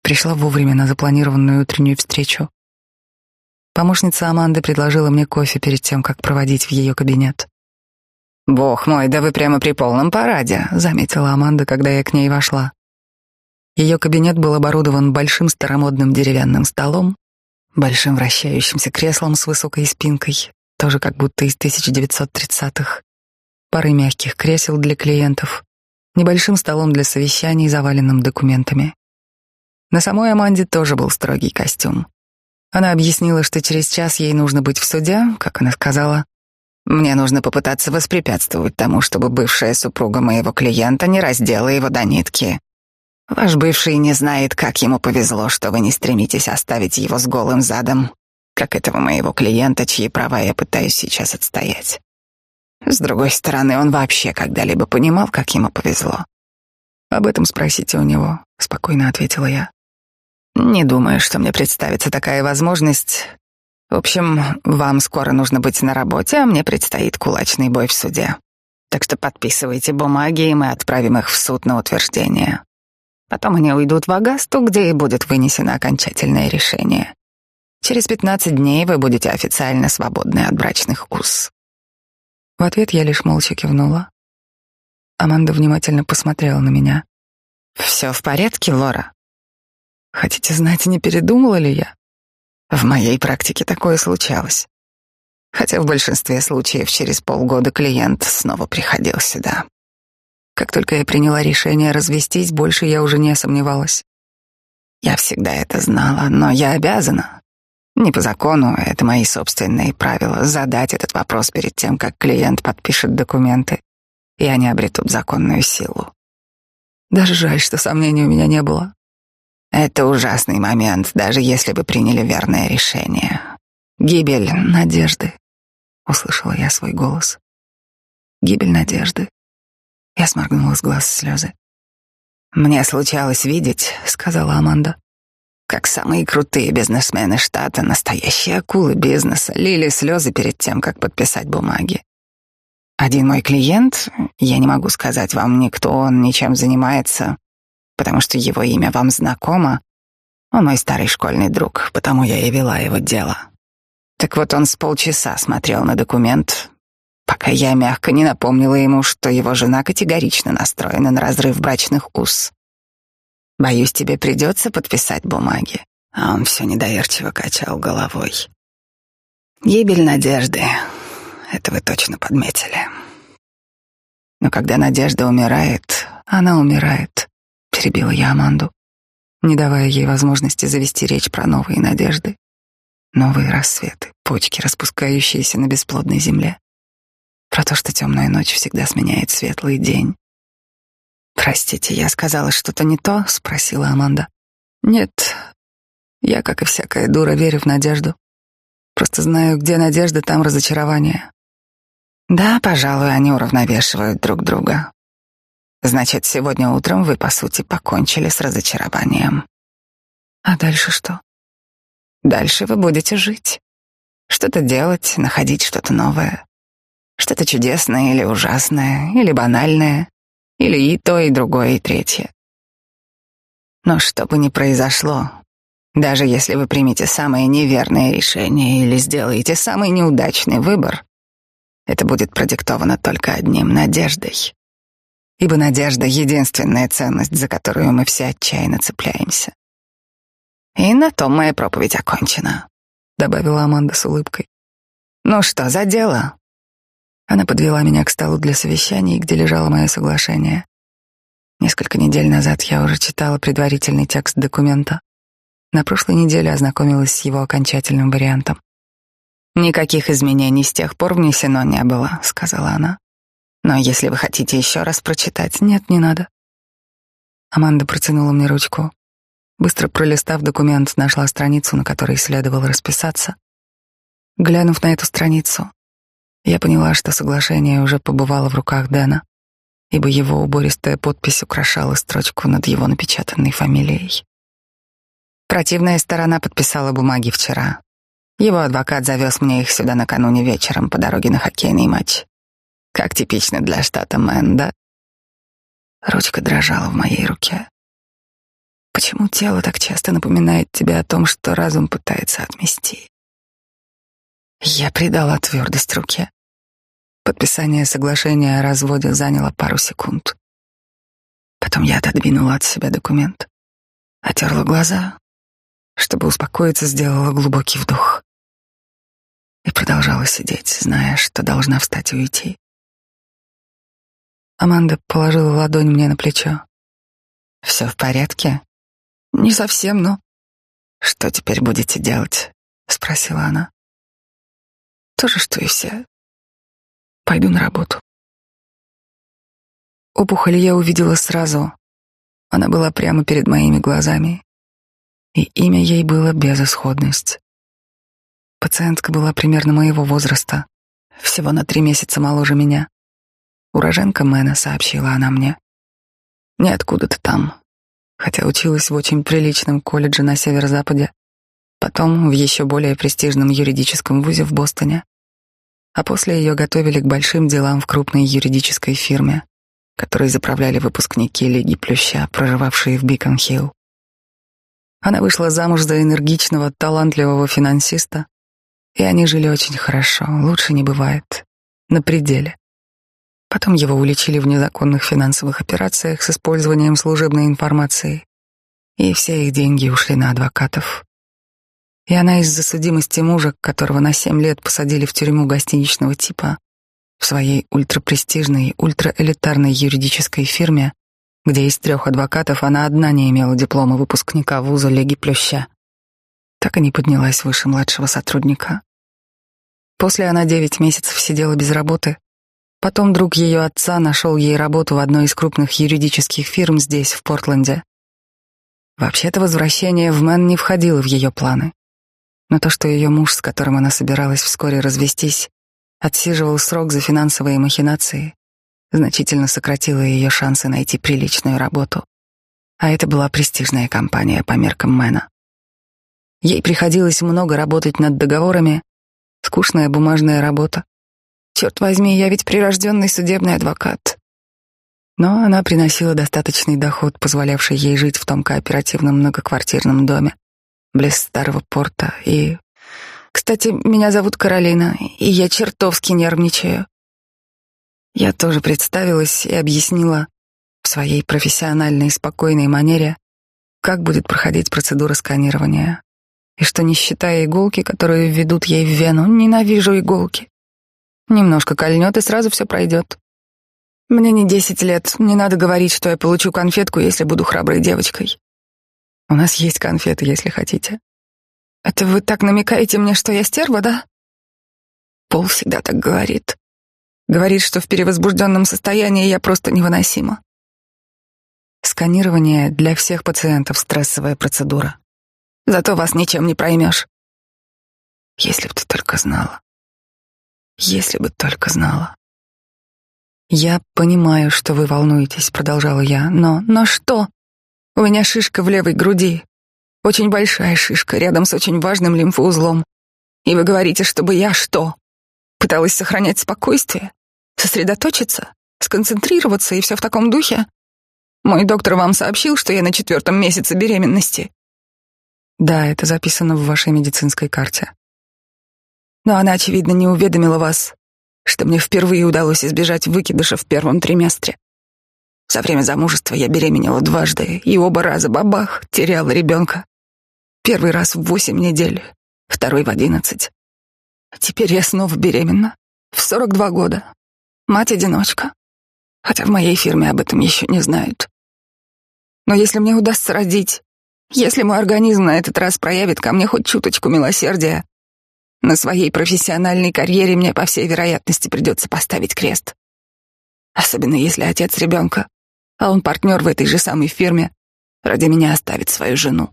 Пришла вовремя на запланированную утреннюю встречу. Помощница Аманды предложила мне кофе перед тем, как проводить в ее кабинет. «Бог мой, да вы прямо при полном параде», — заметила Аманда, когда я к ней вошла. Ее кабинет был оборудован большим старомодным деревянным столом, большим вращающимся креслом с высокой спинкой, тоже как будто из 1930-х, парой мягких кресел для клиентов, небольшим столом для совещаний, заваленным документами. На самой Аманде тоже был строгий костюм. Она объяснила, что через час ей нужно быть в суде, как она сказала, мне нужно попытаться воспрепятствовать тому, чтобы бывшая супруга моего клиента не раздела его до нитки. Ваш бывший не знает, как ему повезло, что вы не стремитесь оставить его с голым задом, как этого моего клиента, чьи права я пытаюсь сейчас отстоять. С другой стороны, он вообще когда-либо понимал, как ему повезло. Об этом спросите у него, спокойно ответила я. Не думаю, что мне представится такая возможность, в общем, вам скоро нужно быть на работе, а мне предстоит кулачный бой в суде. Так что подписывайте бумаги, и мы отправим их в суд на утверждение. Потом они уйдут в Агасту, где и будет вынесено окончательное решение. Через 15 дней вы будете официально свободны от брачных уз. В ответ я лишь молча кивнула. Аманда внимательно посмотрела на меня. «Все в порядке, Лора?» «Хотите знать, не передумала ли я?» В моей практике такое случалось. Хотя в большинстве случаев через полгода клиент снова приходил сюда. Как только я приняла решение развестись, больше я уже не сомневалась. Я всегда это знала, но я обязана. Не по закону, это мои собственные правила, задать этот вопрос перед тем, как клиент подпишет документы, и они обретут законную силу. Даже жаль, что сомнений у меня не было. Это ужасный момент, даже если бы приняли верное решение. Гибель надежды. Услышала я свой голос. Гибель надежды. Я сморгнула с глаз слезы. «Мне случалось видеть», — сказала Аманда, как самые крутые бизнесмены штата, настоящие акулы бизнеса, лили слезы перед тем, как подписать бумаги. Один мой клиент, я не могу сказать вам, никто он, ничем занимается, потому что его имя вам знакомо. Он мой старый школьный друг, потому я и вела его дело. Так вот он с полчаса смотрел на документ, пока я мягко не напомнила ему, что его жена категорично настроена на разрыв брачных уз. Боюсь, тебе придется подписать бумаги. А он все недоверчиво качал головой. Гибель надежды. Это вы точно подметили. Но когда надежда умирает, она умирает, перебила я Аманду, не давая ей возможности завести речь про новые надежды, новые рассветы, почки, распускающиеся на бесплодной земле про то, что темная ночь всегда сменяет светлый день. «Простите, я сказала что-то не то?» — спросила Аманда. «Нет, я, как и всякая дура, верю в надежду. Просто знаю, где надежда, там разочарование». «Да, пожалуй, они уравновешивают друг друга. Значит, сегодня утром вы, по сути, покончили с разочарованием». «А дальше что?» «Дальше вы будете жить. Что-то делать, находить что-то новое. Что-то чудесное или ужасное, или банальное, или и то, и другое, и третье. Но что бы ни произошло, даже если вы примете самое неверное решение или сделаете самый неудачный выбор, это будет продиктовано только одним — надеждой. Ибо надежда — единственная ценность, за которую мы все отчаянно цепляемся. И на том моя проповедь окончена, — добавила Аманда с улыбкой. Ну что за дело? Она подвела меня к столу для совещаний, где лежало мое соглашение. Несколько недель назад я уже читала предварительный текст документа. На прошлой неделе ознакомилась с его окончательным вариантом. «Никаких изменений с тех пор внесено не было», — сказала она. «Но если вы хотите еще раз прочитать, нет, не надо». Аманда протянула мне ручку. Быстро пролистав документ, нашла страницу, на которой следовало расписаться. Глянув на эту страницу, я поняла, что соглашение уже побывало в руках Дэна, ибо его убористая подпись украшала строчку над его напечатанной фамилией. Противная сторона подписала бумаги вчера. Его адвокат завез мне их сюда накануне вечером по дороге на хоккейный матч. Как типично для штата Мэн, да? Ручка дрожала в моей руке. Почему тело так часто напоминает тебе о том, что разум пытается отмести? Я придала твердость руке. Подписание соглашения о разводе заняло пару секунд. Потом я отодвинула от себя документ, отерла глаза, чтобы успокоиться, сделала глубокий вдох и продолжала сидеть, зная, что должна встать и уйти. Аманда положила ладонь мне на плечо. «Все в порядке?» «Не совсем, но...» «Что теперь будете делать?» — спросила она. То же, что и все. Пойду на работу. Опухоль я увидела сразу. Она была прямо перед моими глазами. И имя ей было безысходность. Пациентка была примерно моего возраста, всего на три месяца моложе меня. Уроженка Мэна, сообщила она мне. Не откуда-то там, хотя училась в очень приличном колледже на северо-западе, потом в еще более престижном юридическом вузе в Бостоне а после ее готовили к большим делам в крупной юридической фирме, которой заправляли выпускники Лиги Плюща, проживавшие в Бикон-Хилл. Она вышла замуж за энергичного, талантливого финансиста, и они жили очень хорошо, лучше не бывает, на пределе. Потом его уличили в незаконных финансовых операциях с использованием служебной информации, и все их деньги ушли на адвокатов. И она из-за судимости мужа, которого на семь лет посадили в тюрьму гостиничного типа, в своей ультрапрестижной, ультраэлитарной юридической фирме, где из трех адвокатов она одна не имела диплома выпускника вуза Леги Плюща. Так и не поднялась выше младшего сотрудника. После она девять месяцев сидела без работы. Потом друг ее отца нашел ей работу в одной из крупных юридических фирм здесь, в Портленде. Вообще-то возвращение в Мэн не входило в ее планы. Но то, что ее муж, с которым она собиралась вскоре развестись, отсиживал срок за финансовые махинации, значительно сократило ее шансы найти приличную работу. А это была престижная компания по меркам Мэна. Ей приходилось много работать над договорами, скучная бумажная работа. Черт возьми, я ведь прирожденный судебный адвокат. Но она приносила достаточный доход, позволявший ей жить в том кооперативном многоквартирном доме, близ старого порта и кстати, меня зовут Каролина, и я чертовски нервничаю. Я тоже представилась и объяснила в своей профессиональной спокойной манере, как будет проходить процедура сканирования, и что, не считая иголки, которые введут ей в вену, ненавижу иголки. Немножко кольнет, и сразу все пройдет. Мне не десять лет, не надо говорить, что я получу конфетку, если буду храброй девочкой. У нас есть конфеты, если хотите. Это вы так намекаете мне, что я стерва, да? Пол всегда так говорит. Говорит, что в перевозбужденном состоянии я просто невыносима. Сканирование для всех пациентов стрессовая процедура. Зато вас ничем не проймешь. Если бы ты только знала. Если бы только знала. Я понимаю, что вы волнуетесь, продолжала я, но... Но что? У меня шишка в левой груди. Очень большая шишка рядом с очень важным лимфоузлом. И вы говорите, чтобы я что? Пыталась сохранять спокойствие, сосредоточиться, сконцентрироваться и все в таком духе? Мой доктор вам сообщил, что я на четвертом месяце беременности. Да, это записано в вашей медицинской карте. Но она, очевидно, не уведомила вас, что мне впервые удалось избежать выкидыша в первом триместре. За время замужества я беременела дважды, и оба раза бабах, теряла ребенка. Первый раз в восемь недель, второй в одиннадцать. Теперь я снова беременна, в сорок два года. Мать-одиночка. Хотя в моей фирме об этом еще не знают. Но если мне удастся родить, если мой организм на этот раз проявит ко мне хоть чуточку милосердия, на своей профессиональной карьере мне, по всей вероятности, придется поставить крест. Особенно если отец ребенка, а он партнер в этой же самой фирме, ради меня оставит свою жену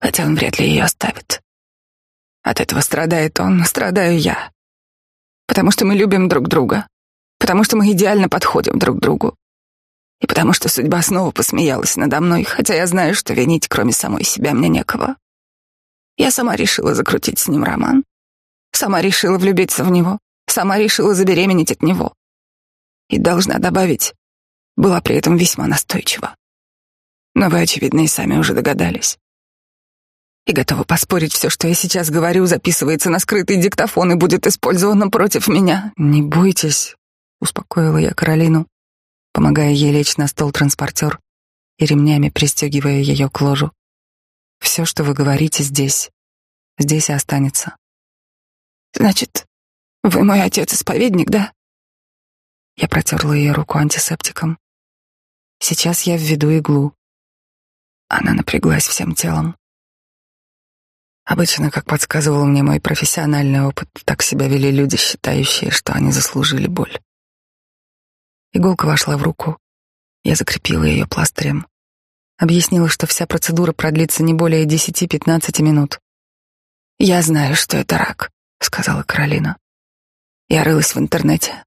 хотя он вряд ли ее оставит. От этого страдает он, страдаю я. Потому что мы любим друг друга, потому что мы идеально подходим друг другу. И потому что судьба снова посмеялась надо мной, хотя я знаю, что винить, кроме самой себя, мне некого. Я сама решила закрутить с ним роман. Сама решила влюбиться в него. Сама решила забеременеть от него. И должна добавить, была при этом весьма настойчива. Но вы, очевидно, и сами уже догадались и готова поспорить, все, что я сейчас говорю, записывается на скрытый диктофон и будет использовано против меня. Не бойтесь, успокоила я Каролину, помогая ей лечь на стол транспортер и ремнями пристегивая ее к ложу. Все, что вы говорите здесь, здесь и останется. Значит, вы мой отец-исповедник, да? Я протерла ее руку антисептиком. Сейчас я введу иглу. Она напряглась всем телом. Обычно, как подсказывал мне мой профессиональный опыт, так себя вели люди, считающие, что они заслужили боль. Иголка вошла в руку. Я закрепила ее пластырем. Объяснила, что вся процедура продлится не более 10-15 минут. «Я знаю, что это рак», — сказала Каролина. Я рылась в интернете,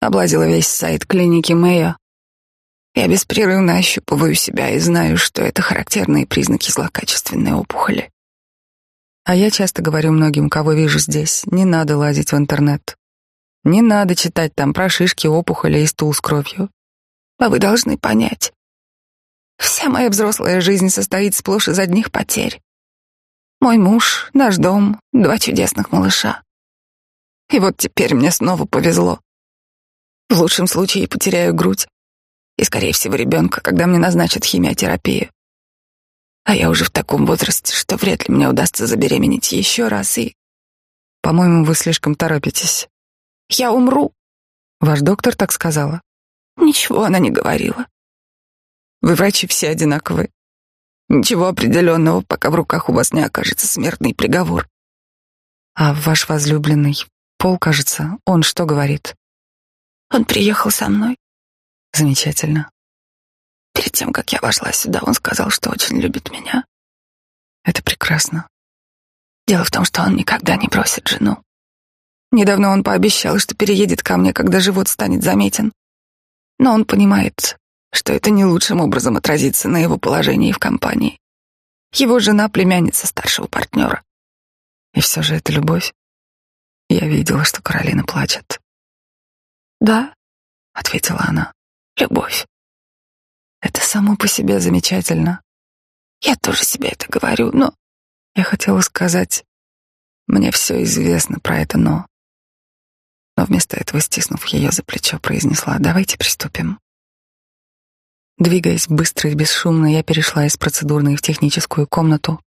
облазила весь сайт клиники Мэйо. Я беспрерывно ощупываю себя и знаю, что это характерные признаки злокачественной опухоли. А я часто говорю многим, кого вижу здесь, не надо лазить в интернет. Не надо читать там про шишки, опухоли и стул с кровью. А вы должны понять. Вся моя взрослая жизнь состоит сплошь из одних потерь. Мой муж, наш дом, два чудесных малыша. И вот теперь мне снова повезло. В лучшем случае потеряю грудь. И, скорее всего, ребенка, когда мне назначат химиотерапию. А я уже в таком возрасте, что вряд ли мне удастся забеременеть еще раз и... По-моему, вы слишком торопитесь. Я умру. Ваш доктор так сказала? Ничего она не говорила. Вы врачи все одинаковые. Ничего определенного, пока в руках у вас не окажется смертный приговор. А ваш возлюбленный, Пол, кажется, он что говорит? Он приехал со мной. Замечательно. Перед тем, как я вошла сюда, он сказал, что очень любит меня. Это прекрасно. Дело в том, что он никогда не бросит жену. Недавно он пообещал, что переедет ко мне, когда живот станет заметен. Но он понимает, что это не лучшим образом отразится на его положении в компании. Его жена — племянница старшего партнера. И все же это любовь. Я видела, что Каролина плачет. «Да», — ответила она, — «любовь». Это само по себе замечательно. Я тоже себе это говорю, но я хотела сказать, мне все известно про это «но». Но вместо этого, стиснув ее за плечо, произнесла «давайте приступим». Двигаясь быстро и бесшумно, я перешла из процедурной в техническую комнату.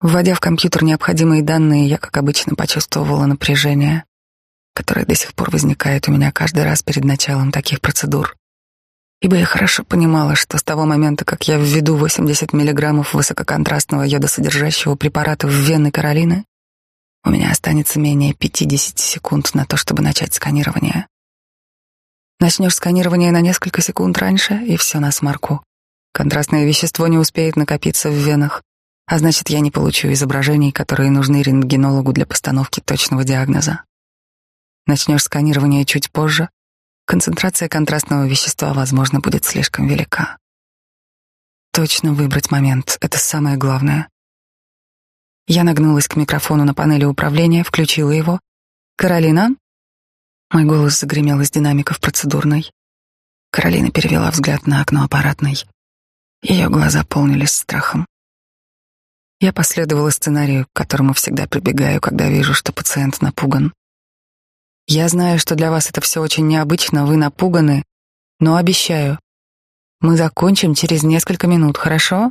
Вводя в компьютер необходимые данные, я, как обычно, почувствовала напряжение, которое до сих пор возникает у меня каждый раз перед началом таких процедур. Ибо я хорошо понимала, что с того момента, как я введу 80 миллиграммов высококонтрастного йодосодержащего препарата в вены Каролины, у меня останется менее 50 секунд на то, чтобы начать сканирование. Начнешь сканирование на несколько секунд раньше, и все на смарку. Контрастное вещество не успеет накопиться в венах, а значит, я не получу изображений, которые нужны рентгенологу для постановки точного диагноза. Начнешь сканирование чуть позже, концентрация контрастного вещества, возможно, будет слишком велика. Точно выбрать момент — это самое главное. Я нагнулась к микрофону на панели управления, включила его. «Каролина?» Мой голос загремел из динамиков процедурной. Каролина перевела взгляд на окно аппаратной. Ее глаза полнились страхом. Я последовала сценарию, к которому всегда прибегаю, когда вижу, что пациент напуган. Я знаю, что для вас это все очень необычно, вы напуганы, но обещаю, мы закончим через несколько минут, хорошо?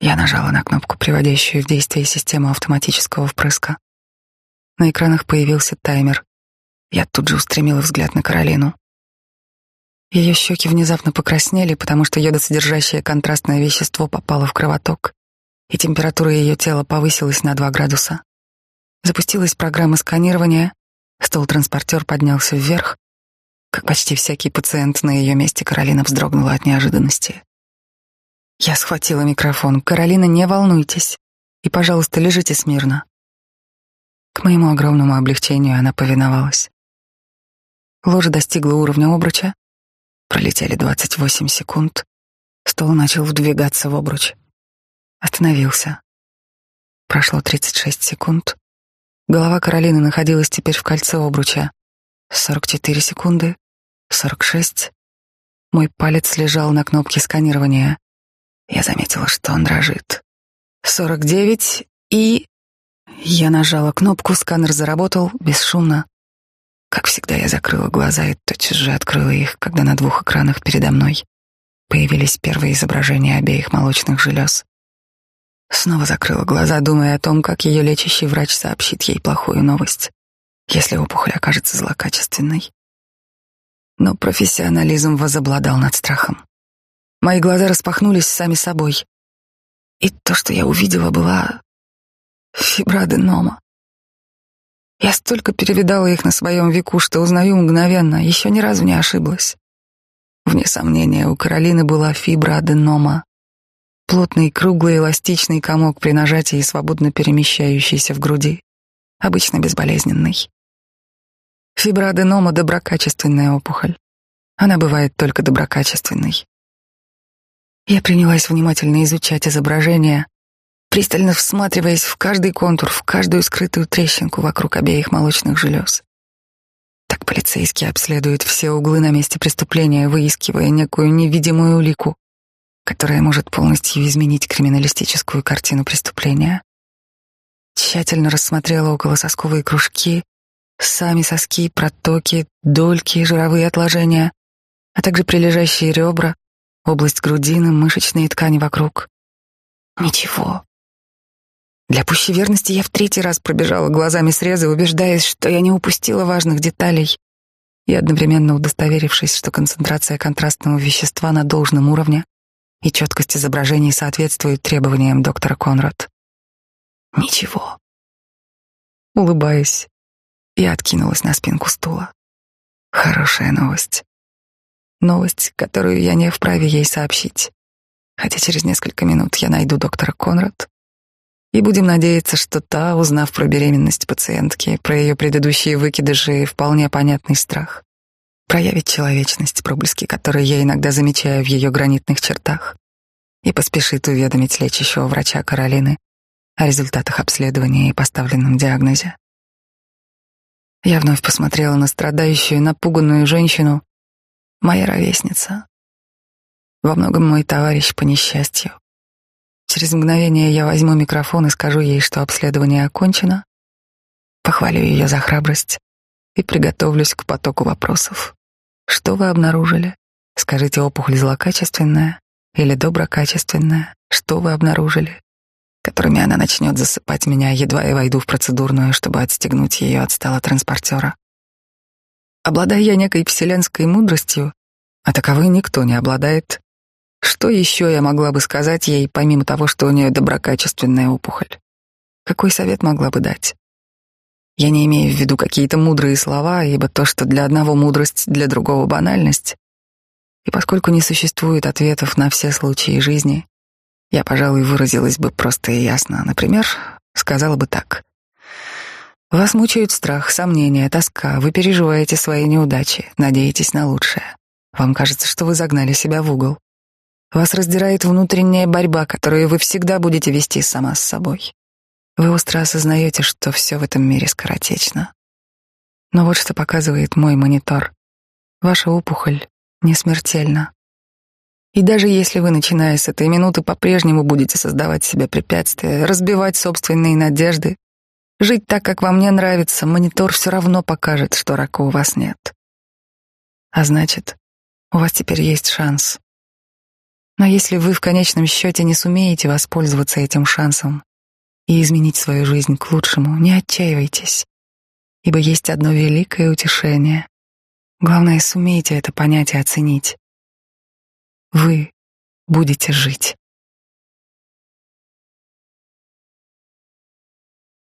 Я нажала на кнопку, приводящую в действие систему автоматического впрыска. На экранах появился таймер. Я тут же устремила взгляд на Каролину. Ее щеки внезапно покраснели, потому что йодосодержащее контрастное вещество попало в кровоток, и температура ее тела повысилась на 2 градуса. Запустилась программа сканирования, стол-транспортер поднялся вверх. Как почти всякий пациент на ее месте, Каролина вздрогнула от неожиданности. Я схватила микрофон. «Каролина, не волнуйтесь. И, пожалуйста, лежите смирно». К моему огромному облегчению она повиновалась. Ложа достигла уровня обруча. Пролетели 28 секунд. Стол начал вдвигаться в обруч. Остановился. Прошло 36 секунд. Голова Каролины находилась теперь в кольце обруча. 44 секунды. 46. Мой палец лежал на кнопке сканирования. Я заметила, что он дрожит. 49 и... Я нажала кнопку, сканер заработал бесшумно. Как всегда, я закрыла глаза и тотчас же открыла их, когда на двух экранах передо мной появились первые изображения обеих молочных желез. Снова закрыла глаза, думая о том, как ее лечащий врач сообщит ей плохую новость, если опухоль окажется злокачественной. Но профессионализм возобладал над страхом. Мои глаза распахнулись сами собой. И то, что я увидела, была фиброаденома. Я столько перевидала их на своем веку, что узнаю мгновенно, еще ни разу не ошиблась. Вне сомнения, у Каролины была фиброаденома. Плотный, круглый, эластичный комок при нажатии, свободно перемещающийся в груди. Обычно безболезненный. Фиброаденома — доброкачественная опухоль. Она бывает только доброкачественной. Я принялась внимательно изучать изображение, пристально всматриваясь в каждый контур, в каждую скрытую трещинку вокруг обеих молочных желез. Так полицейские обследуют все углы на месте преступления, выискивая некую невидимую улику, которая может полностью изменить криминалистическую картину преступления. Тщательно рассмотрела околососковые кружки, сами соски, протоки, дольки, жировые отложения, а также прилежащие ребра, область грудины, мышечные ткани вокруг. Ничего. Для пущей верности я в третий раз пробежала глазами срезы, убеждаясь, что я не упустила важных деталей, и одновременно удостоверившись, что концентрация контрастного вещества на должном уровне и четкость изображений соответствует требованиям доктора Конрад. Ничего. Улыбаясь, я откинулась на спинку стула. Хорошая новость. Новость, которую я не вправе ей сообщить. Хотя через несколько минут я найду доктора Конрад, и будем надеяться, что та, узнав про беременность пациентки, про ее предыдущие выкидыши и вполне понятный страх, проявит человечность, проблески которые я иногда замечаю в ее гранитных чертах, и поспешит уведомить лечащего врача Каролины о результатах обследования и поставленном диагнозе. Я вновь посмотрела на страдающую, напуганную женщину, моя ровесница. Во многом мой товарищ по несчастью. Через мгновение я возьму микрофон и скажу ей, что обследование окончено, похвалю ее за храбрость и приготовлюсь к потоку вопросов. Что вы обнаружили? Скажите, опухоль злокачественная или доброкачественная? Что вы обнаружили? Которыми она начнет засыпать меня, едва я войду в процедурную, чтобы отстегнуть ее от стола транспортера. Обладая я некой вселенской мудростью, а таковой никто не обладает, что еще я могла бы сказать ей, помимо того, что у нее доброкачественная опухоль? Какой совет могла бы дать? Я не имею в виду какие-то мудрые слова, ибо то, что для одного мудрость, для другого банальность. И поскольку не существует ответов на все случаи жизни, я, пожалуй, выразилась бы просто и ясно. Например, сказала бы так. Вас мучают страх, сомнения, тоска, вы переживаете свои неудачи, надеетесь на лучшее. Вам кажется, что вы загнали себя в угол. Вас раздирает внутренняя борьба, которую вы всегда будете вести сама с собой. Вы остро осознаете, что все в этом мире скоротечно. Но вот что показывает мой монитор. Ваша опухоль не смертельна. И даже если вы, начиная с этой минуты, по-прежнему будете создавать себе препятствия, разбивать собственные надежды, жить так, как вам не нравится, монитор все равно покажет, что рака у вас нет. А значит, у вас теперь есть шанс но если вы в конечном счете не сумеете воспользоваться этим шансом и изменить свою жизнь к лучшему, не отчаивайтесь, ибо есть одно великое утешение. Главное, сумейте это понять и оценить. Вы будете жить.